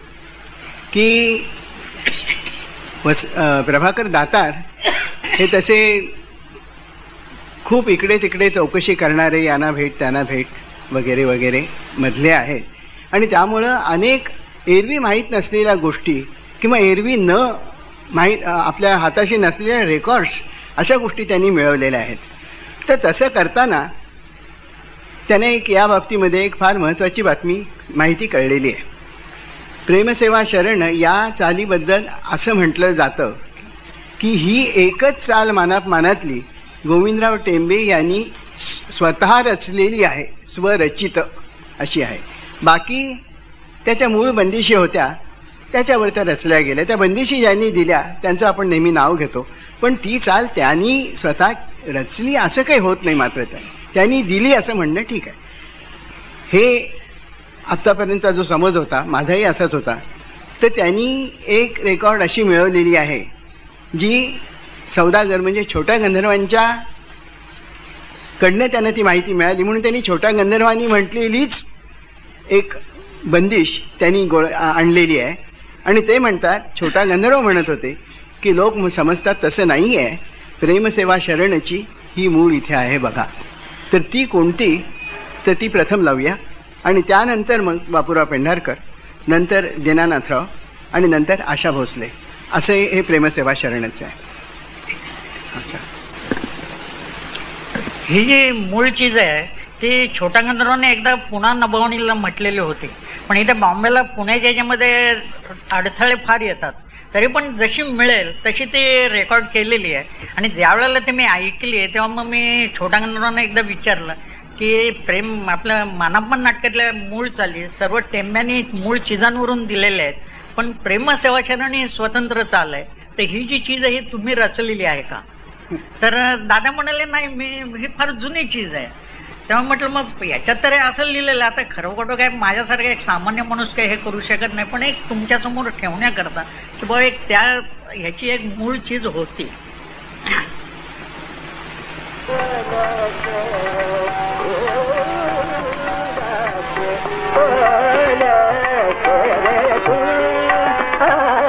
की वस प्रभाकर दातार हे तसे खूप इकडे तिकडे चौकशी करणारे यांना भेट त्यांना भेट वगैरे वगैरे मधले आहेत. आणि त्यामुळं अनेक एरवी माहीत नसलेल्या गोष्टी किंवा एरवी न माहीत आपल्या हाताशी नसलेल्या रेकॉर्ड्स अशा गोष्टी त्यांनी मिळवलेल्या आहेत. तर तसं करताना त्याने एक या बाबतीमध्ये एक फार महत्त्वाची बातमी माहिती कळलेली आहे. प्रेमसेवा शरण या चालीबद्दल असं म्हटलं जातं की ही एकच चाल मानाप मानातली गोविंदराव टेंबे यांनी स्वतः रचलेली आहे स्वरचित अशी आहे. बाकी त्याच्या मूळ बंदिशी होत्या त्याच्यावर त्या रचल्या गेल्या. त्या बंदिशी ज्यांनी दिल्या त्यांचं आपण नेहमी नाव घेतो. पण ती चाल त्यांनी स्वतः रचली असं काही होत नाही मात्र त्या. त्यांनी दिली असं म्हणणं ठीक आहे. हे आत्तापर्यंतचा जो समज होता माझाही असाच होता तर त्यांनी एक रेकॉर्ड अशी मिळवलेली आहे जी सौदागर म्हणजे छोट्या गंधर्वांच्या कडनं त्यांना ती माहिती मिळाली. म्हणून त्यांनी छोट्या गंधर्वांनी म्हटलेलीच एक बंदिश त्यांनी गोळ आणलेली आहे. आणि ते म्हणतात छोटा गंधर्व म्हणत होते की लोक समजतात तसं नाही आहे प्रेमसेवा शरणची ही मूळ इथे आहे बघा. तर ती कोणती? तर ती प्रथम लावूया. आणि त्यानंतर मग बापूराव पेंढारकर नंतर दीनानाथराव आणि नंतर आशा भोसले. असे हे प्रेमसेवा शरणच आहे. अच्छा ही जी मूळ चीज आहे ती छोटा गंधर्वाने एकदा पुन्हा नभवणीला म्हटलेले होते. पण इथे बॉम्बेला पुण्याच्या याच्यामध्ये अडथळे फार येतात. तरी पण जशी मिळेल तशी ती रेकॉर्ड केलेली आहे. आणि ज्यावेळेला ते मी ऐकली आहे तेव्हा मग मी छोटा गंधर्वांना एकदा विचारलं की प्रेम आपलं मानापन नाटकातल्या मूळ चाली सर्व टेंब्यांनी मूळ चिजांवरून दिलेल्या आहेत. पण प्रेमसेवाचरण ही स्वतंत्र चाल आहे. तर ही जी चीज आहे ही तुम्ही रचलेली आहे का? तर दादा म्हणाले नाही मी ही फार जुनी चीज आहे. तेव्हा म्हटलं मग याच्यात तरी असं लिहिलेलं आता खरं खोटं काय? माझ्यासारखा एक सामान्य माणूस काही हे करू शकत नाही. पण एक तुमच्यासमोर ठेवण्याकरता की बाबा एक त्या ह्याची एक मूळ चीज होती.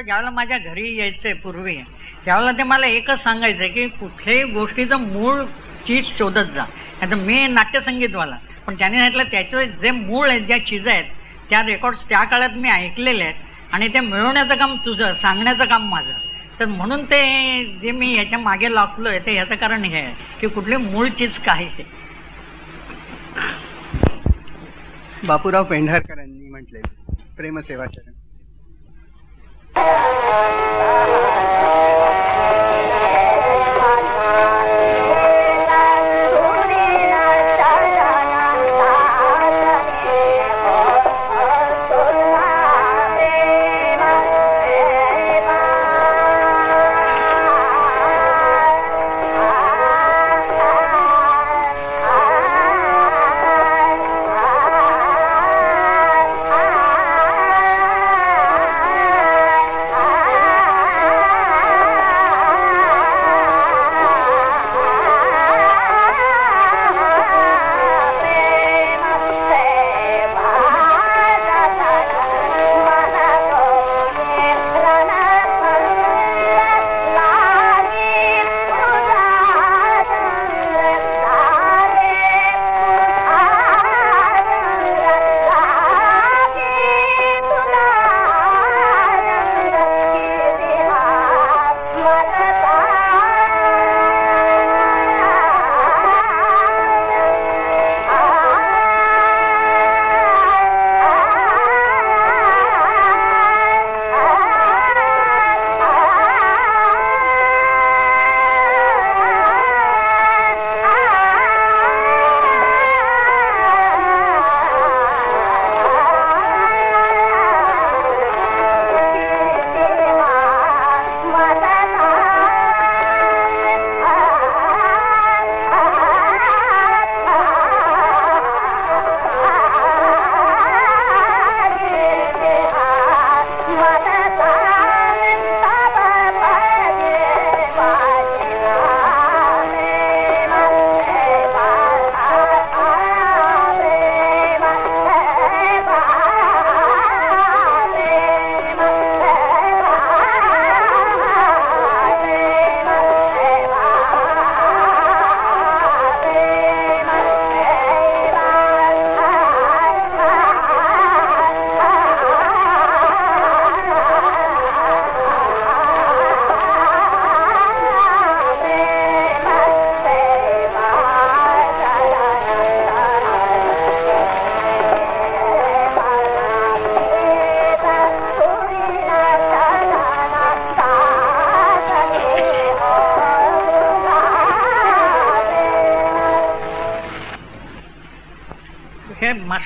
छोट्या ज्यावेळेला माझ्या घरी यायचंय पूर्वी त्यावेळेला ते मला एकच सांगायचं की कुठल्याही गोष्टीचं मूळ चीज शोधत जा. आता मी नाट्यसंगीतवाला पण त्याने सांगितलं त्याचं जे मूळ आहेत ज्या चीज आहेत त्या रेकॉर्ड्स त्या काळात मी ऐकलेले आहेत आणि ते मिळवण्याचं काम तुझं सांगण्याचं काम माझं. तर म्हणून ते जे मी याच्या मागे लागलोय ते याचं कारण हे आहे की कुठली मूळ चीज काय ते. बापूराव पेंढारकरांनी म्हटले प्रेमसेवाचरण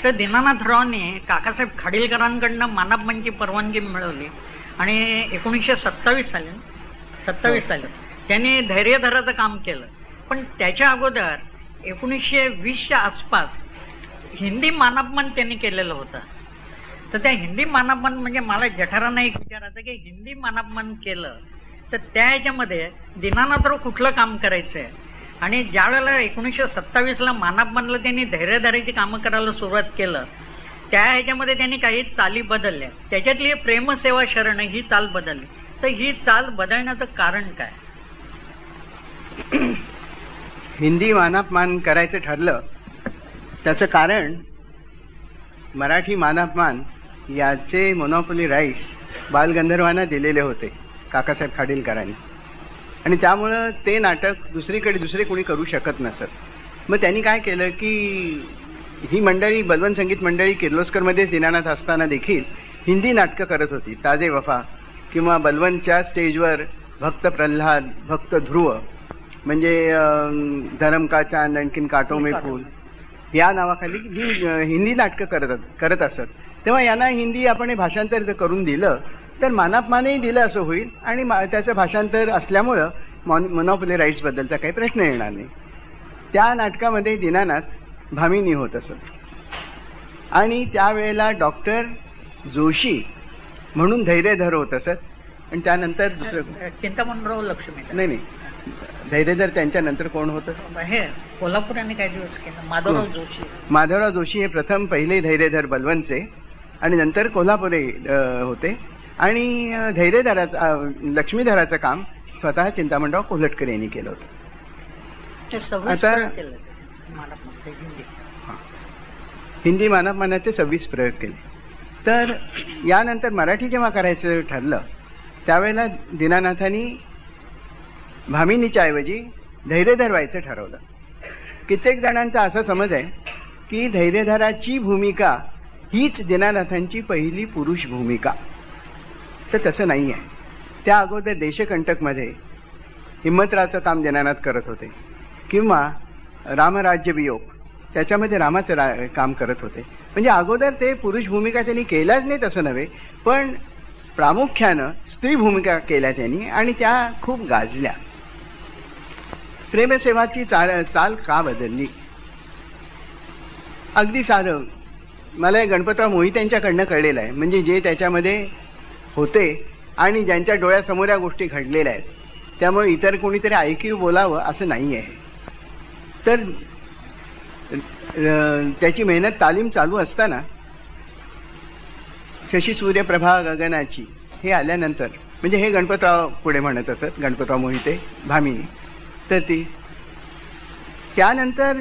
म्हणजे मास्टर दीनानाथरावांनी काकासाहेब खाडीलकरांकडनं मानपमानची परवानगी मिळवली. आणि एकोणीसशे सत्तावीस साली सत्तावीस साली त्यांनी धैर्यधराचं काम केलं. पण त्याच्या अगोदर एकोणीसशे वीसच्या आसपास हिंदी मानापमान त्यांनी केलेलं होतं. तर त्या हिंदी मानापमान म्हणजे मला जठारांना एक विचारायचं की हिंदी मानापमान केलं तर त्या ह्याच्यामध्ये दीनानाथराव कुठलं काम करायचंय? आणि ज्या वेळेला एकोणीसशे सत्तावीसला बनलं त्यांनी धैर्यधाराची कामं करायला सुरुवात केलं त्या ह्याच्यामध्ये त्यांनी काही चाली बदलल्या. त्याच्यातली प्रेमसेवा शरण ही चाल बदलली. तर ही चाल बदलण्याचं कारण काय? हिंदी मानापमान करायचं ठरलं त्याचं कारण मराठी मानापमान याचे मोनोपोली राईट्स बालगंधर्वांना दिलेले होते काकासाहेब खाडीलकरांनी. आणि त्यामुळं ते नाटक दुसरीकडे दुसरे कोणी करू शकत नसत. मग त्यांनी काय केलं की ही मंडळी बलवंत संगीत मंडळी किर्लोस्करमध्येच दिनानाथ असताना देखील हिंदी नाटकं करत होती. ताजे वफा किंवा बलवंतच्या स्टेजवर भक्त प्रल्हाद भक्त ध्रुव म्हणजे धरम का चांद आणखीन काटो में फूल या नावाखाली जी हिंदी नाटकं करत करत असत. तेव्हा यांना हिंदी आपण हे भाषांतर जर करून दिलं तर मानापमानही दिलं असं होईल आणि त्याचं भाषांतर असल्यामुळं मॉन मोनोपोली राईट्स बद्दलचा काही प्रश्न येणार नाही. त्या नाटकामध्ये दीनानाथ भामिनी होत असत. आणि त्यावेळेला डॉक्टर जोशी म्हणून धैर्यधर होत असत. आणि त्यानंतर दुसरं चिंतामणराव लक्ष्मी. नाही नाही. धैर्यधर त्यांच्यानंतर कोण होतं? हे कोल्हापूर यांनी काही दिवस केलं. माधवराव हं. जोशी. माधवराव जोशी हे प्रथम पहिले धैर्यधर बलवंतचे आणि नंतर कोल्हापुरे होते. आणि धैर्यधराचं लक्ष्मीधराचं काम स्वतः चिंतामणराव कोल्हटकर यांनी केलं होतं. आता- हिंदी. मानपमानाचे सव्वीस प्रयोग केले. तर यानंतर मराठी जेव्हा करायचं ठरलं त्यावेळेला दीनानाथांनी भामिनीच्या ऐवजी धैर्यधर व्हायचं ठरवलं. कित्येक जणांचा असा समज आहे की धैर्यधराची भूमिका हीच दीनानाथांची पहिली पुरुष भूमिका. तर तसं नाही आहे त्या अगोदर देशकंटकमध्ये हिम्मतराचं काम दीनानाथ करत होते. किंवा रामराज्य वियोग त्याच्यामध्ये रामाचं रा काम करत होते. म्हणजे अगोदर ते पुरुष भूमिका त्यांनी केल्याच नाही तसं नव्हे पण प्रामुख्यानं स्त्री भूमिका केल्या त्यांनी आणि त्या खूप गाजल्या. प्रेमसेवाची चाल चाल का बदलली? अगदी साधं. मला गणपतराव मोहित यांच्याकडनं कळलेलं आहे. म्हणजे जे त्याच्यामध्ये होते आणि ज्यांच्या डोळ्यासमोर या गोष्टी घडलेल्या आहेत. त्यामुळे इतर कोणीतरी ऐकीव बोलावं असं नाही आहे तर त्याची मेहनत तालीम चालू असताना शशी सूर्यप्रभा गगनाची हे आल्यानंतर म्हणजे हे गणपतराव पुढे म्हणत असत गणपतराव मोहिते भामिनी तर ती त्यानंतर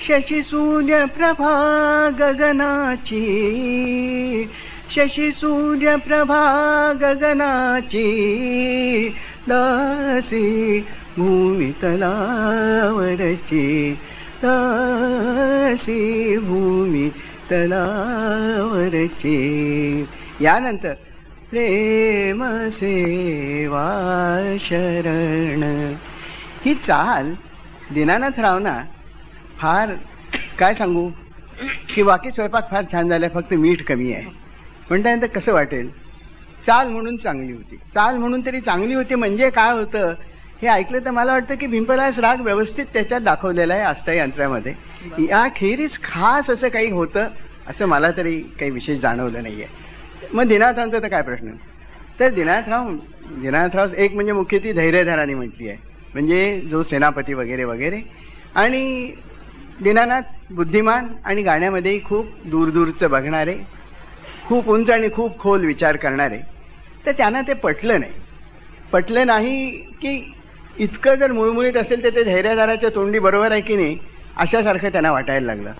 शशी सूर्यप्रभा गगनाची शशी सूर्यप्रभा गगनाची दासी भूमितलावरची दासी भूमी तलावरची यानंतर प्रेम सेवा शरण. ही चाल दीनानाथरावना फार काय सांगू की बाकी स्वयंपाक फार छान झाला फक्त मीठ कमी आहे. पण त्यानंतर कसं वाटेल? चाल म्हणून चांगली होती. चाल म्हणून तरी चांगली होती म्हणजे काय होतं? हे ऐकलं तर मला वाटतं की भिंपलास राग व्यवस्थित त्याच्यात दाखवलेला आहे आस्था यंत्रामध्ये. याखेरीज खास असं काही होतं असं मला तरी काही विशेष जाणवलं नाही आहे मग दिनाथरावांचा तर काय प्रश्न? तर दिनाथराव दिनाथराव एक म्हणजे मुख्य ती धैर्यधाराने म्हटली आहे. म्हणजे जो सेनापती वगैरे वगैरे. आणि दिनानाथ बुद्धिमान आणि गाण्यामध्येही खूप दूरदूरचं बघणारे. खूप उंच आणि खूप खोल विचार करणारे. तर त्यांना ते पटलं नाही. पटलं नाही की इतकं जर मुळमुळीत असेल तर ते धैर्यधाराच्या तोंडी बरोबर आहे की नाही अशासारखं त्यांना वाटायला लागलं.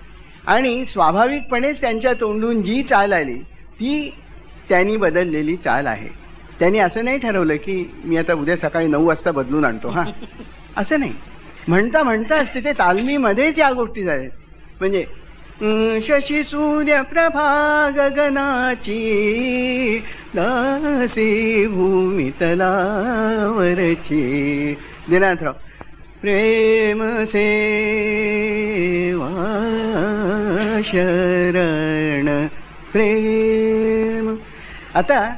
आणि स्वाभाविकपणेच त्यांच्या तोंडून जी चाल आली ती त्यांनी बदललेली चाल आहे. त्यांनी असं नाही ठरवलं की मी आता उद्या सकाळी नऊ वाजता बदलून आणतो हा. असं नाही. म्हणता म्हणताच तिथे तालमीमध्येच या गोष्टी झाल्या. म्हणजे शशी सूर्य प्रभा गगनाची दासी भूमी तलावरची दिनाथराव प्रेम सेवा शरण प्रेम। आता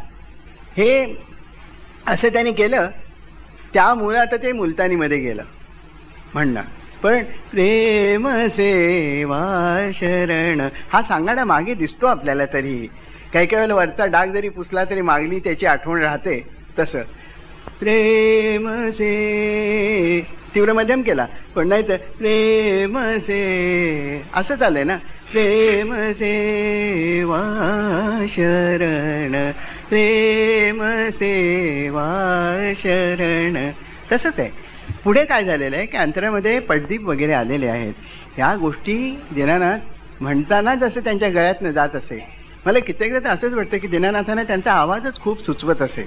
हे असं त्याने केलं त्यामुळं आता ते मुलतानीमध्ये गेलं म्हणणं पण प्रेम सेवा शरण. हा सांगाडा मागे दिसतो आपल्याला तरी. काही काही वेळेला वरचा डाग जरी पुसला तरी मागणी त्याची आठवण राहते तसं. प्रेम से तीव्र मध्यम केला. पण नाही तर प्रेम से असं चाललंय ना. प्रेम सेवा शरण. प्रेम सेवा शरण. तसंच आहे. पुढे काय झालेलं आहे? की अंतरामध्ये पडदीप वगैरे आलेले आहेत. ह्या गोष्टी दिनानाथ म्हणताना जसं त्यांच्या गळ्यातनं जात असे मला कित्येकदा तर असंच वाटतं की दिनानाथांना त्यांचा आवाजच खूप सुचवत असे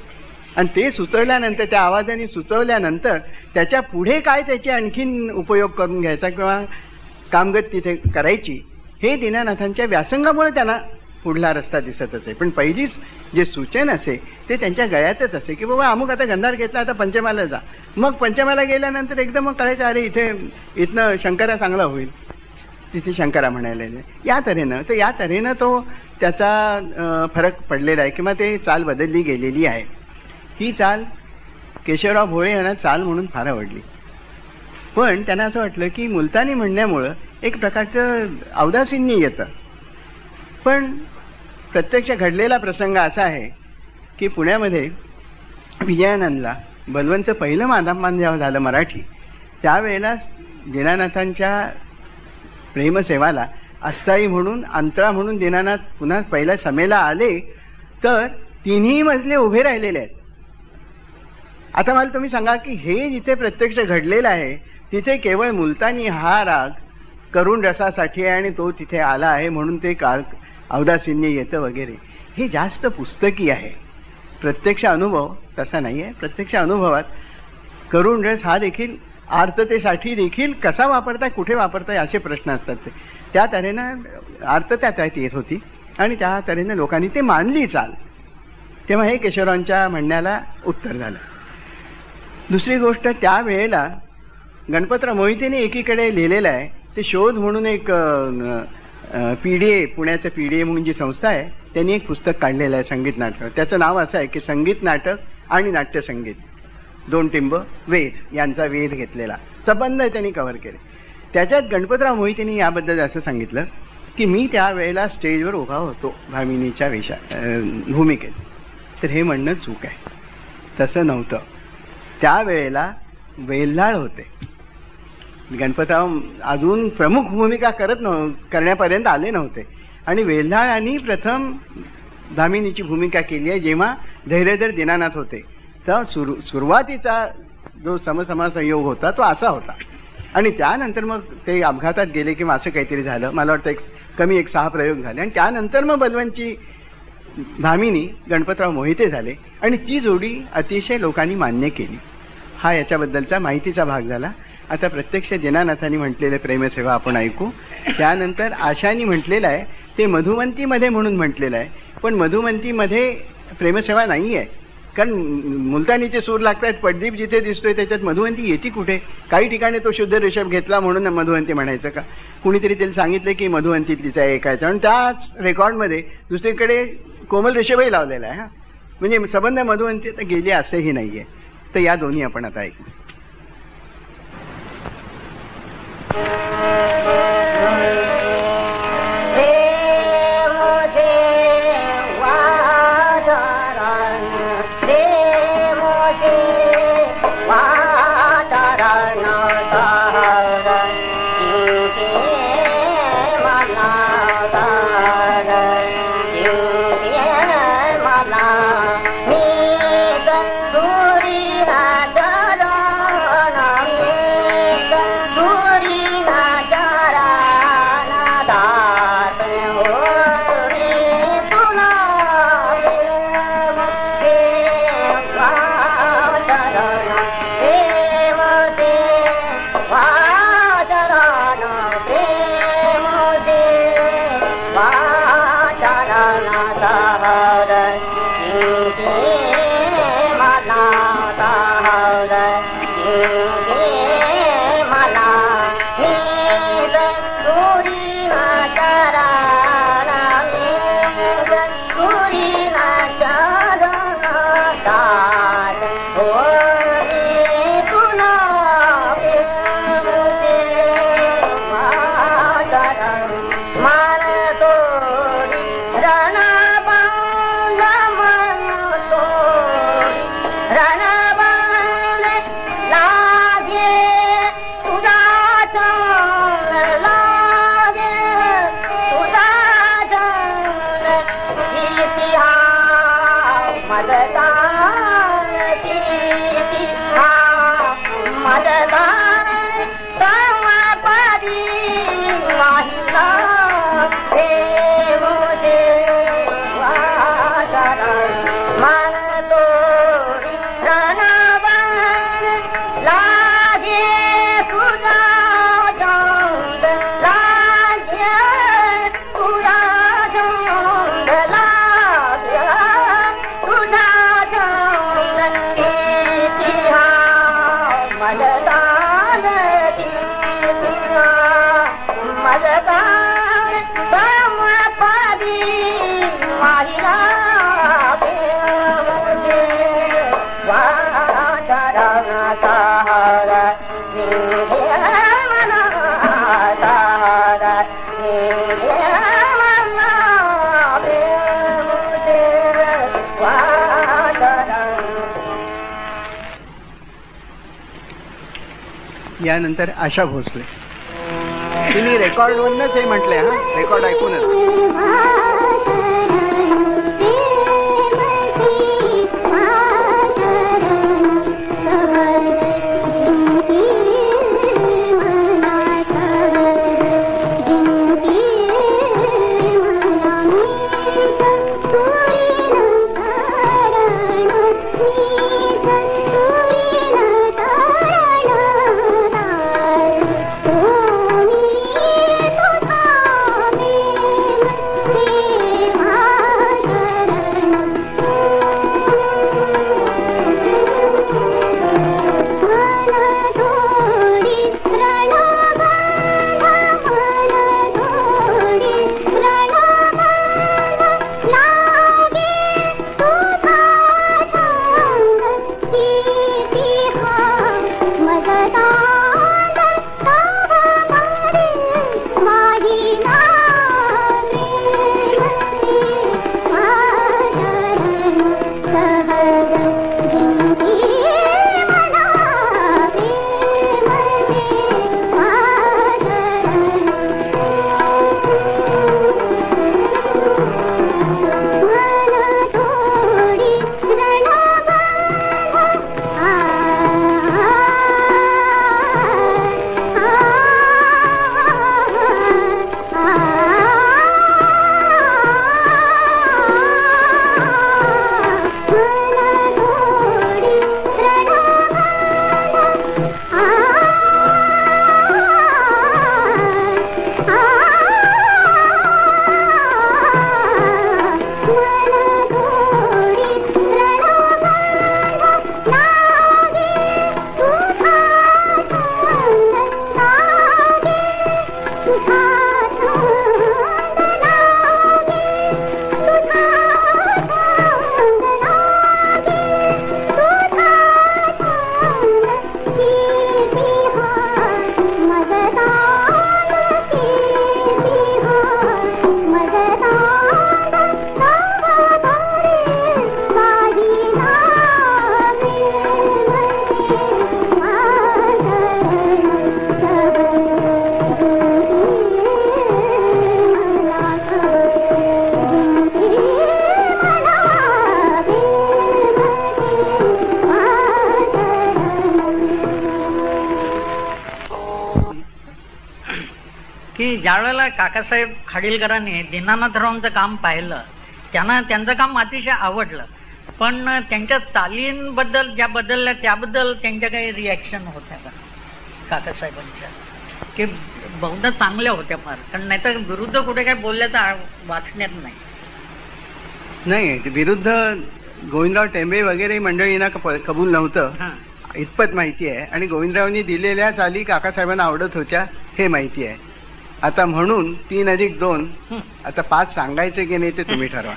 आणि ते सुचवल्यानंतर त्या आवाजाने सुचवल्यानंतर त्याच्या पुढे काय त्याची आणखीन उपयोग करून घ्यायचा किंवा कामगत तिथे करायची हे दिनानाथांच्या व्यासंगामुळे त्यांना पुढला रस्ता दिसत असे. पण पहिलीच जे सूचन असे ते त्यांच्या गळ्याचंच असे की बाबा अमुक आता गंधार घेतला आता पंचमाला जा. मग पंचमाला गेल्यानंतर एकदम मग कळायचं अरे इथे इथनं शंकरा चांगला होईल. तिथे शंकरा म्हणायला या तऱ्हेनं तर या तऱ्हेनं तो त्याचा फरक पडलेला आहे किंवा ते चाल बदलली गेलेली आहे. ही चाल केशवराव भोळे यांना चाल म्हणून फार आवडली. पण त्यांना असं वाटलं की मुलतानी म्हणण्यामुळं एक प्रकारचं अवदासीन्य येतं. पण प्रत्यक्ष घडलेला प्रसंग असा आहे की पुण्यामध्ये विजयानंदला बलवंतचं पहिलं माधापमान जेव्हा झालं मराठी. त्यावेळेला दीनानाथांच्या प्रेमसेवाला अस्थायी म्हणून अंतरा म्हणून दीनानाथ पुन्हा पहिल्या समेला आले तर तिन्ही मजले उभे राहिलेले आहेत. आता मला तुम्ही सांगा की हे जिथे प्रत्यक्ष घडलेलं आहे तिथे केवळ मुलतानी हा राग करुण रसासाठी आहे आणि तो तिथे आला आहे म्हणून ते काळ अवदासीन्य येतं वगैरे हे जास्त पुस्तकी आहे. प्रत्यक्ष अनुभव तसा नाही आहे प्रत्यक्ष अनुभवात करुण रस हा देखील आर्ततेसाठी देखील कसा वापरताय कुठे वापरताय असे प्रश्न असतात ते. त्या तऱ्हेनं आर्तता त्यात येत होती आणि त्या तऱ्हेनं लोकांनी ते मानली चाल. तेव्हा हे केशवरावांच्या म्हणण्याला उत्तर झालं. दुसरी गोष्ट त्यावेळेला गणपतराव मोहितेने एकीकडे लिहिलेलं आहे ते शोध म्हणून एक पी डी ए पुण्याचं पी डी ए म्हणून जी संस्था आहे त्यांनी एक पुस्तक काढलेलं आहे संगीत नाटक. त्याचं नाव असं आहे की संगीत नाटक आणि नाट्यसंगीत दोन टिंब वेद यांचा वेध घेतलेला. संबंध त्यांनी कव्हर केले. त्याच्यात गणपतराव मोहितेंनी याबद्दल असं सांगितलं की मी त्यावेळेला स्टेजवर उभा होतो भामिनीच्या वेशा भूमिकेत. तर हे म्हणणं चूक आहे. तसं नव्हतं. त्यावेळेला वेल्हाळ होते. गणपतराव अजून प्रमुख भूमिका करत नव्ह करण्यापर्यंत आले नव्हते. आणि वेल्हाळांनी प्रथम धामिनीची भूमिका केली आहे जेव्हा धैर्यधर दिनानाथ होते. तर सुरू सुरुवातीचा जो समसमा संयोग होता तो असा होता. आणि त्यानंतर मग ते अपघातात गेले किंवा असं काहीतरी झालं. मला वाटतं एक कमी एक सहा प्रयोग झाले. आणि त्यानंतर मग बलवंतची भामिनी गणपतराव मोहिते झाले. आणि ती जोडी अतिशय लोकांनी मान्य केली. हा याच्याबद्दलचा माहितीचा भाग झाला. आता प्रत्यक्ष दिनानाथांनी म्हटलेलं प्रेमसेवा आपण ऐकू. त्यानंतर आशानी म्हटलेलं आहे ते मधुमंतीमध्ये म्हणून म्हटलेलं आहे. पण मधुमंतीमध्ये प्रेमसेवा नाही आहे कारण मुलतानीचे सूर लागतात पडदीप जिथे दिसतोय त्याच्यात मधुवंती येते कुठे? काही ठिकाणी तो शुद्ध ऋषभ घेतला म्हणून मधुवंती म्हणायचं का? कुणीतरी त्याला सांगितलं की मधुवंतीतलीच आहे. एकायचं आणि त्याच रेकॉर्डमध्ये दुसरीकडे कोमल ऋषभही लावलेला आहे हा. म्हणजे संबंध मधुवंती तर गेली असंही नाही आहे तर या दोन्ही आपण आता ऐकू. Amen. यानंतर आशा भोसले. तिने रेकॉर्डवरूनच हे म्हटलंय हा? रेकॉर्ड ऐकूनच. वेळेला काकासाहेब खाडीलकरांनी दीनानाथरावांचं काम पाहिलं. त्यांना त्यांचं काम अतिशय आवडलं. पण त्यांच्या चालींबद्दल ज्या बदलल्या त्याबद्दल त्यांच्या काही रिॲक्शन होत्या का? काकासाहेबांच्या. की बहुधा चांगल्या होत्या फार. कारण नाहीतर विरुद्ध कुठे काय बोलल्याचं आ- वाचण्यात नाही. नाही विरुद्ध गोविंदराव टेंबे वगैरे मंडळींना कबूल नव्हतं. इतपत माहिती आहे. आणि गोविंदरावांनी दिलेल्या चाली काकासाहेबांना आवडत होत्या हे माहिती आहे. आता म्हणून तीन अधिक दोन. आता पाच सांगायचे की नाही ते तुम्ही ठरवा.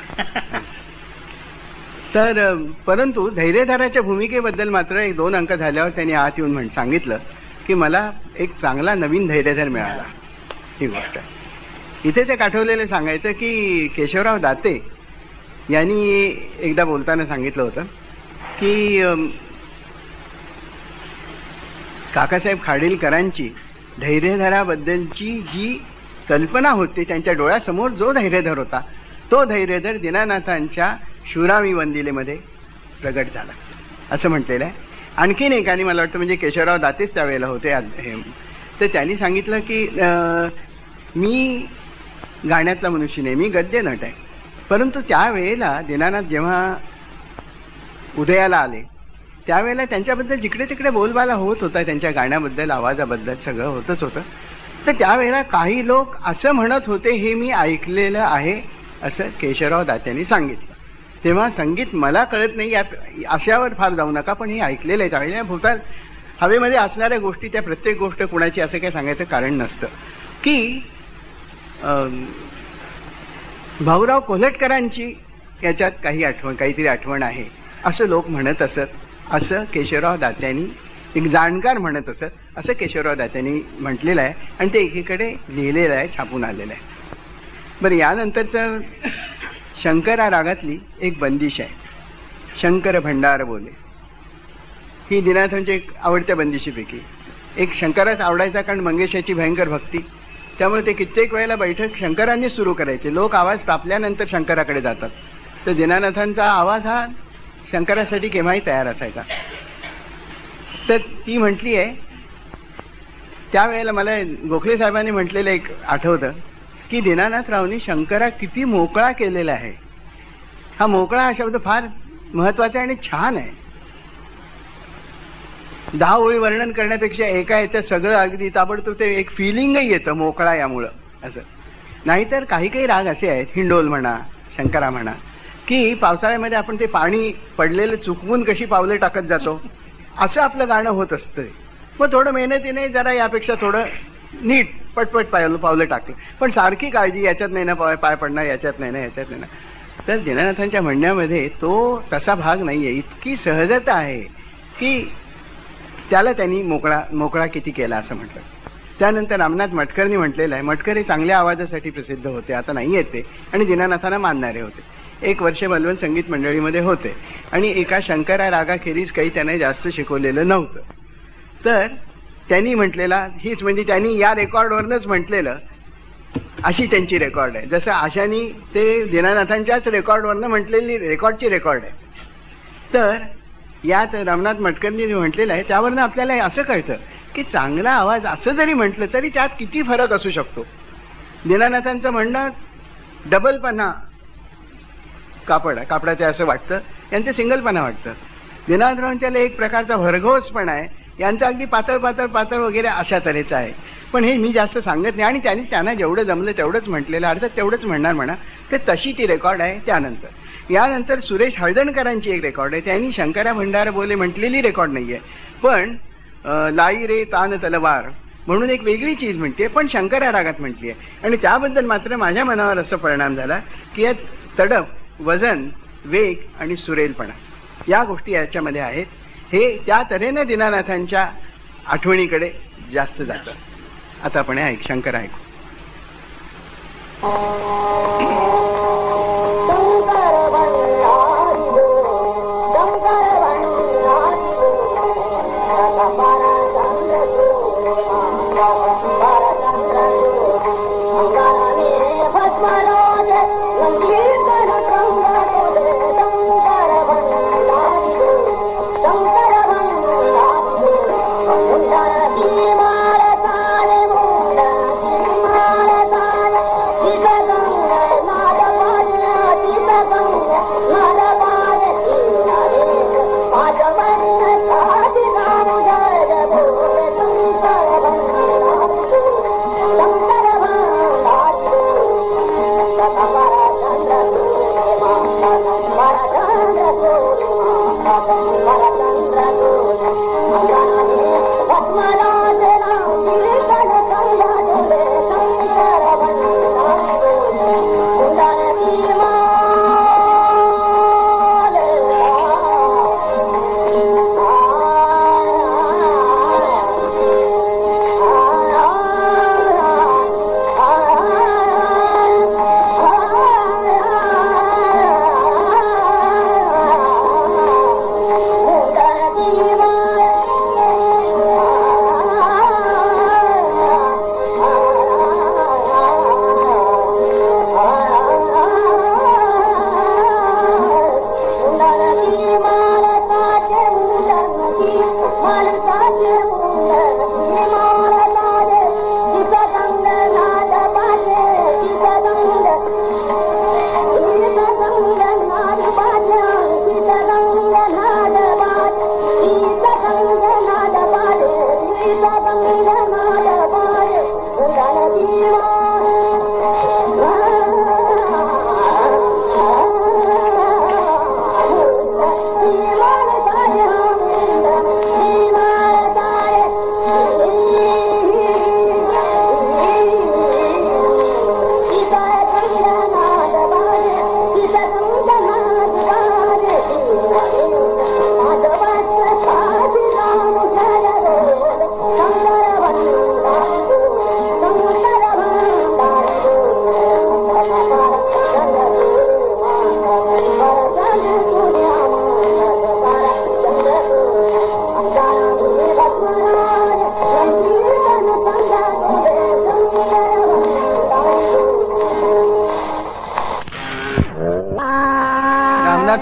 तर परंतु धैर्यधाराच्या भूमिकेबद्दल मात्र एक दोन अंक झाल्यावर त्यांनी आत येऊन म्हण सांगितलं की मला एक चांगला नवीन धैर्यधर मिळाला. ही गोष्ट. इथेच एक आठवलेलं सांगायचं की केशवराव दाते यांनी एकदा बोलताना सांगितलं होतं की काकासाहेब खाडीलकरांची धैर्यधराबद्दलची जी कल्पना होती त्यांच्या डोळ्यासमोर जो धैर्यधर होता तो धैर्यधर दीनानाथांच्या शुरामी वंदिलेमध्ये प्रगट झाला. असं म्हटलेलं आहे. आणखीन एकाने मला वाटतं म्हणजे केशवराव दातेच त्यावेळेला होते हे. तर त्यांनी सांगितलं की मी गाण्यातला मनुष्य नाही मी गद्य नट आहे. परंतु त्यावेळेला दीनानाथ जेव्हा उदयाला आले त्यावेळेला त्यांच्याबद्दल जिकडे तिकडे बोलबाला होत होता त्यांच्या गाण्याबद्दल आवाजाबद्दल सगळं होतच होतं. तर त्यावेळेला काही लोक असं म्हणत होते हे मी ऐकलेलं आहे असं केशवराव दात्यांनी सांगितलं. तेव्हा संगीत मला कळत नाही या अशावर फार जाऊ नका पण हे ऐकलेलं आहे. त्यावेळेला भूताल हवेमध्ये असणाऱ्या गोष्टी त्या प्रत्येक गोष्ट कुणाची असं काही सांगायचं कारण नसतं. की भाऊराव कोल्हटकरांची याच्यात काही आठवण काहीतरी आठवण आहे असं लोक म्हणत असत. असं केशवराव दात्यांनी एक जाणकार म्हणत असत असं केशवराव दात्यांनी म्हटलेलं आहे आणि ते एकीकडे लिहिलेलं आहे छापून आलेलं आहे. बरं यानंतरचं शंकरा रागातली एक बंदिश आहे. शंकर भंडार बोले. ही दिनाथांची एक आवडत्या बंदिशीपैकी. एक शंकराच आवडायचा कारण मंगेशाची भयंकर भक्ती. त्यामुळे ते कित्येक वेळेला बैठक शंकरांनीच सुरू करायचे. लोक आवाज तापल्यानंतर शंकराकडे जातात. तर दिनानाथांचा आवाज हा शंकरासाठी केव्हाही तयार असायचा. तर ती म्हटली आहे त्यावेळेला मला गोखले साहेबांनी म्हटलेलं एक आठवतं की दीनानाथरावनी शंकरा किती मोकळा केलेला आहे. हा मोकळा हा शब्द फार महत्त्वाचा आणि छान आहे. दहा ओळी वर्णन करण्यापेक्षा एका याचं सगळं अगदी ताबडतोब ते एक फिलिंगही येतं मोकळा यामुळं असं. नाहीतर काही काही राग असे आहेत हिंडोल म्हणा शंकरा म्हणा. की पावसाळ्यामध्ये आपण ते पाणी पडलेलं चुकवून कशी पावलं टाकत जातो असं आपलं गाणं होत असतं मग थोडं मेहनतीने जरा यापेक्षा थोडं नीट पटपट पावलं पावलं टाकलं. पण सारखी काळजी याच्यात नाही ना पाय पाय पडणार याच्यात नाही ना याच्यात नाही ना. तर दीनानाथांच्या म्हणण्यामध्ये तो तसा भाग नाहीये. इतकी सहजता आहे की त्याला त्यांनी मोकळा मोकळा किती केला असं म्हटलं. त्यानंतर रामनाथ मटकरनी म्हटलेलं आहे मटकर हे चांगल्या आवाजासाठी प्रसिद्ध होते. आता नाही आहेत ते. आणि दिनानाथांना मानणारे होते. एक वर्ष बलवंत संगीत मंडळीमध्ये होते. आणि एका शंकरा रागाखेरीज काही त्याने जास्त शिकवलेलं नव्हतं. तर त्यांनी म्हटलेला हीच म्हणजे त्यांनी या रेकॉर्डवरनच म्हटलेलं अशी त्यांची रेकॉर्ड आहे. जसं आशानी ते दीनानाथांच्याच रेकॉर्डवरनं म्हटलेली रेकॉर्डची रेकॉर्ड आहे. तर यात रामनाथ मटकरनी जे म्हटलेलं आहे त्यावरनं आपल्याला हे असं कळतं की चांगला आवाज असं जरी म्हटलं तरी त्यात किती फरक असू शकतो. दीनानाथांचं म्हणणं डबलपणा कापड आहे कापडाचे असं वाटतं. यांचं सिंगलपणा वाटतं. दिनानाथरावांच्या एक प्रकारचा भरघोसपणा आहे. यांचा अगदी पातळ पातळ पातळ वगैरे अशा तऱ्हेचं आहे. पण हे मी जास्त सांगत नाही आणि त्यांनी त्यांना जेवढं जमलं तेवढंच म्हटलेलं अर्थात तेवढंच म्हणणार म्हणा. तर तशी ती रेकॉर्ड आहे त्यानंतर. यानंतर सुरेश हळदणकरांची एक रेकॉर्ड आहे. त्यांनी शंकरा भंडार बोले म्हटलेली रेकॉर्ड नाही आहे पण लाई रे तान तलवार म्हणून एक वेगळी चीज म्हणते पण शंकरा रागात म्हटली आहे आणि त्याबद्दल मात्र माझ्या मनावर असं परिणाम झाला की यात तडप वजन वेग आणि सुरेलपणा. या गोष्टी याच्यामध्ये आहेत. हे त्या तऱ्हेने दीनानाथांच्या आठवणीकडे जास्त जातं. आता आपण हे ऐक शंकर ऐकू.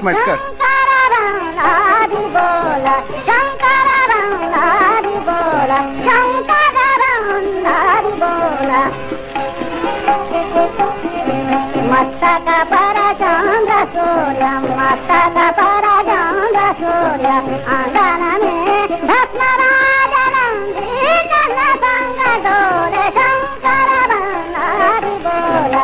मटकर शंकरारी बोला शंकरारी बोला शंकरारी बोला। मस्तक पर चंद्र सूर्य मस्तक पर चंद्र सूर्य आंगन में भस्मराज नंदीकन संग डोले शंकर बंगारी बोला।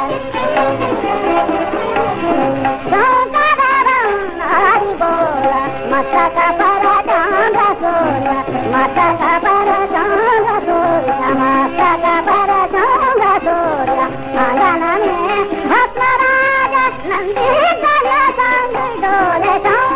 मतक पर चाङ्गोर मतक पर चाङ्गोर मतक पर चाङ्गोर अङ्गन में भक्तराज नन्दी दल चाङ्गोर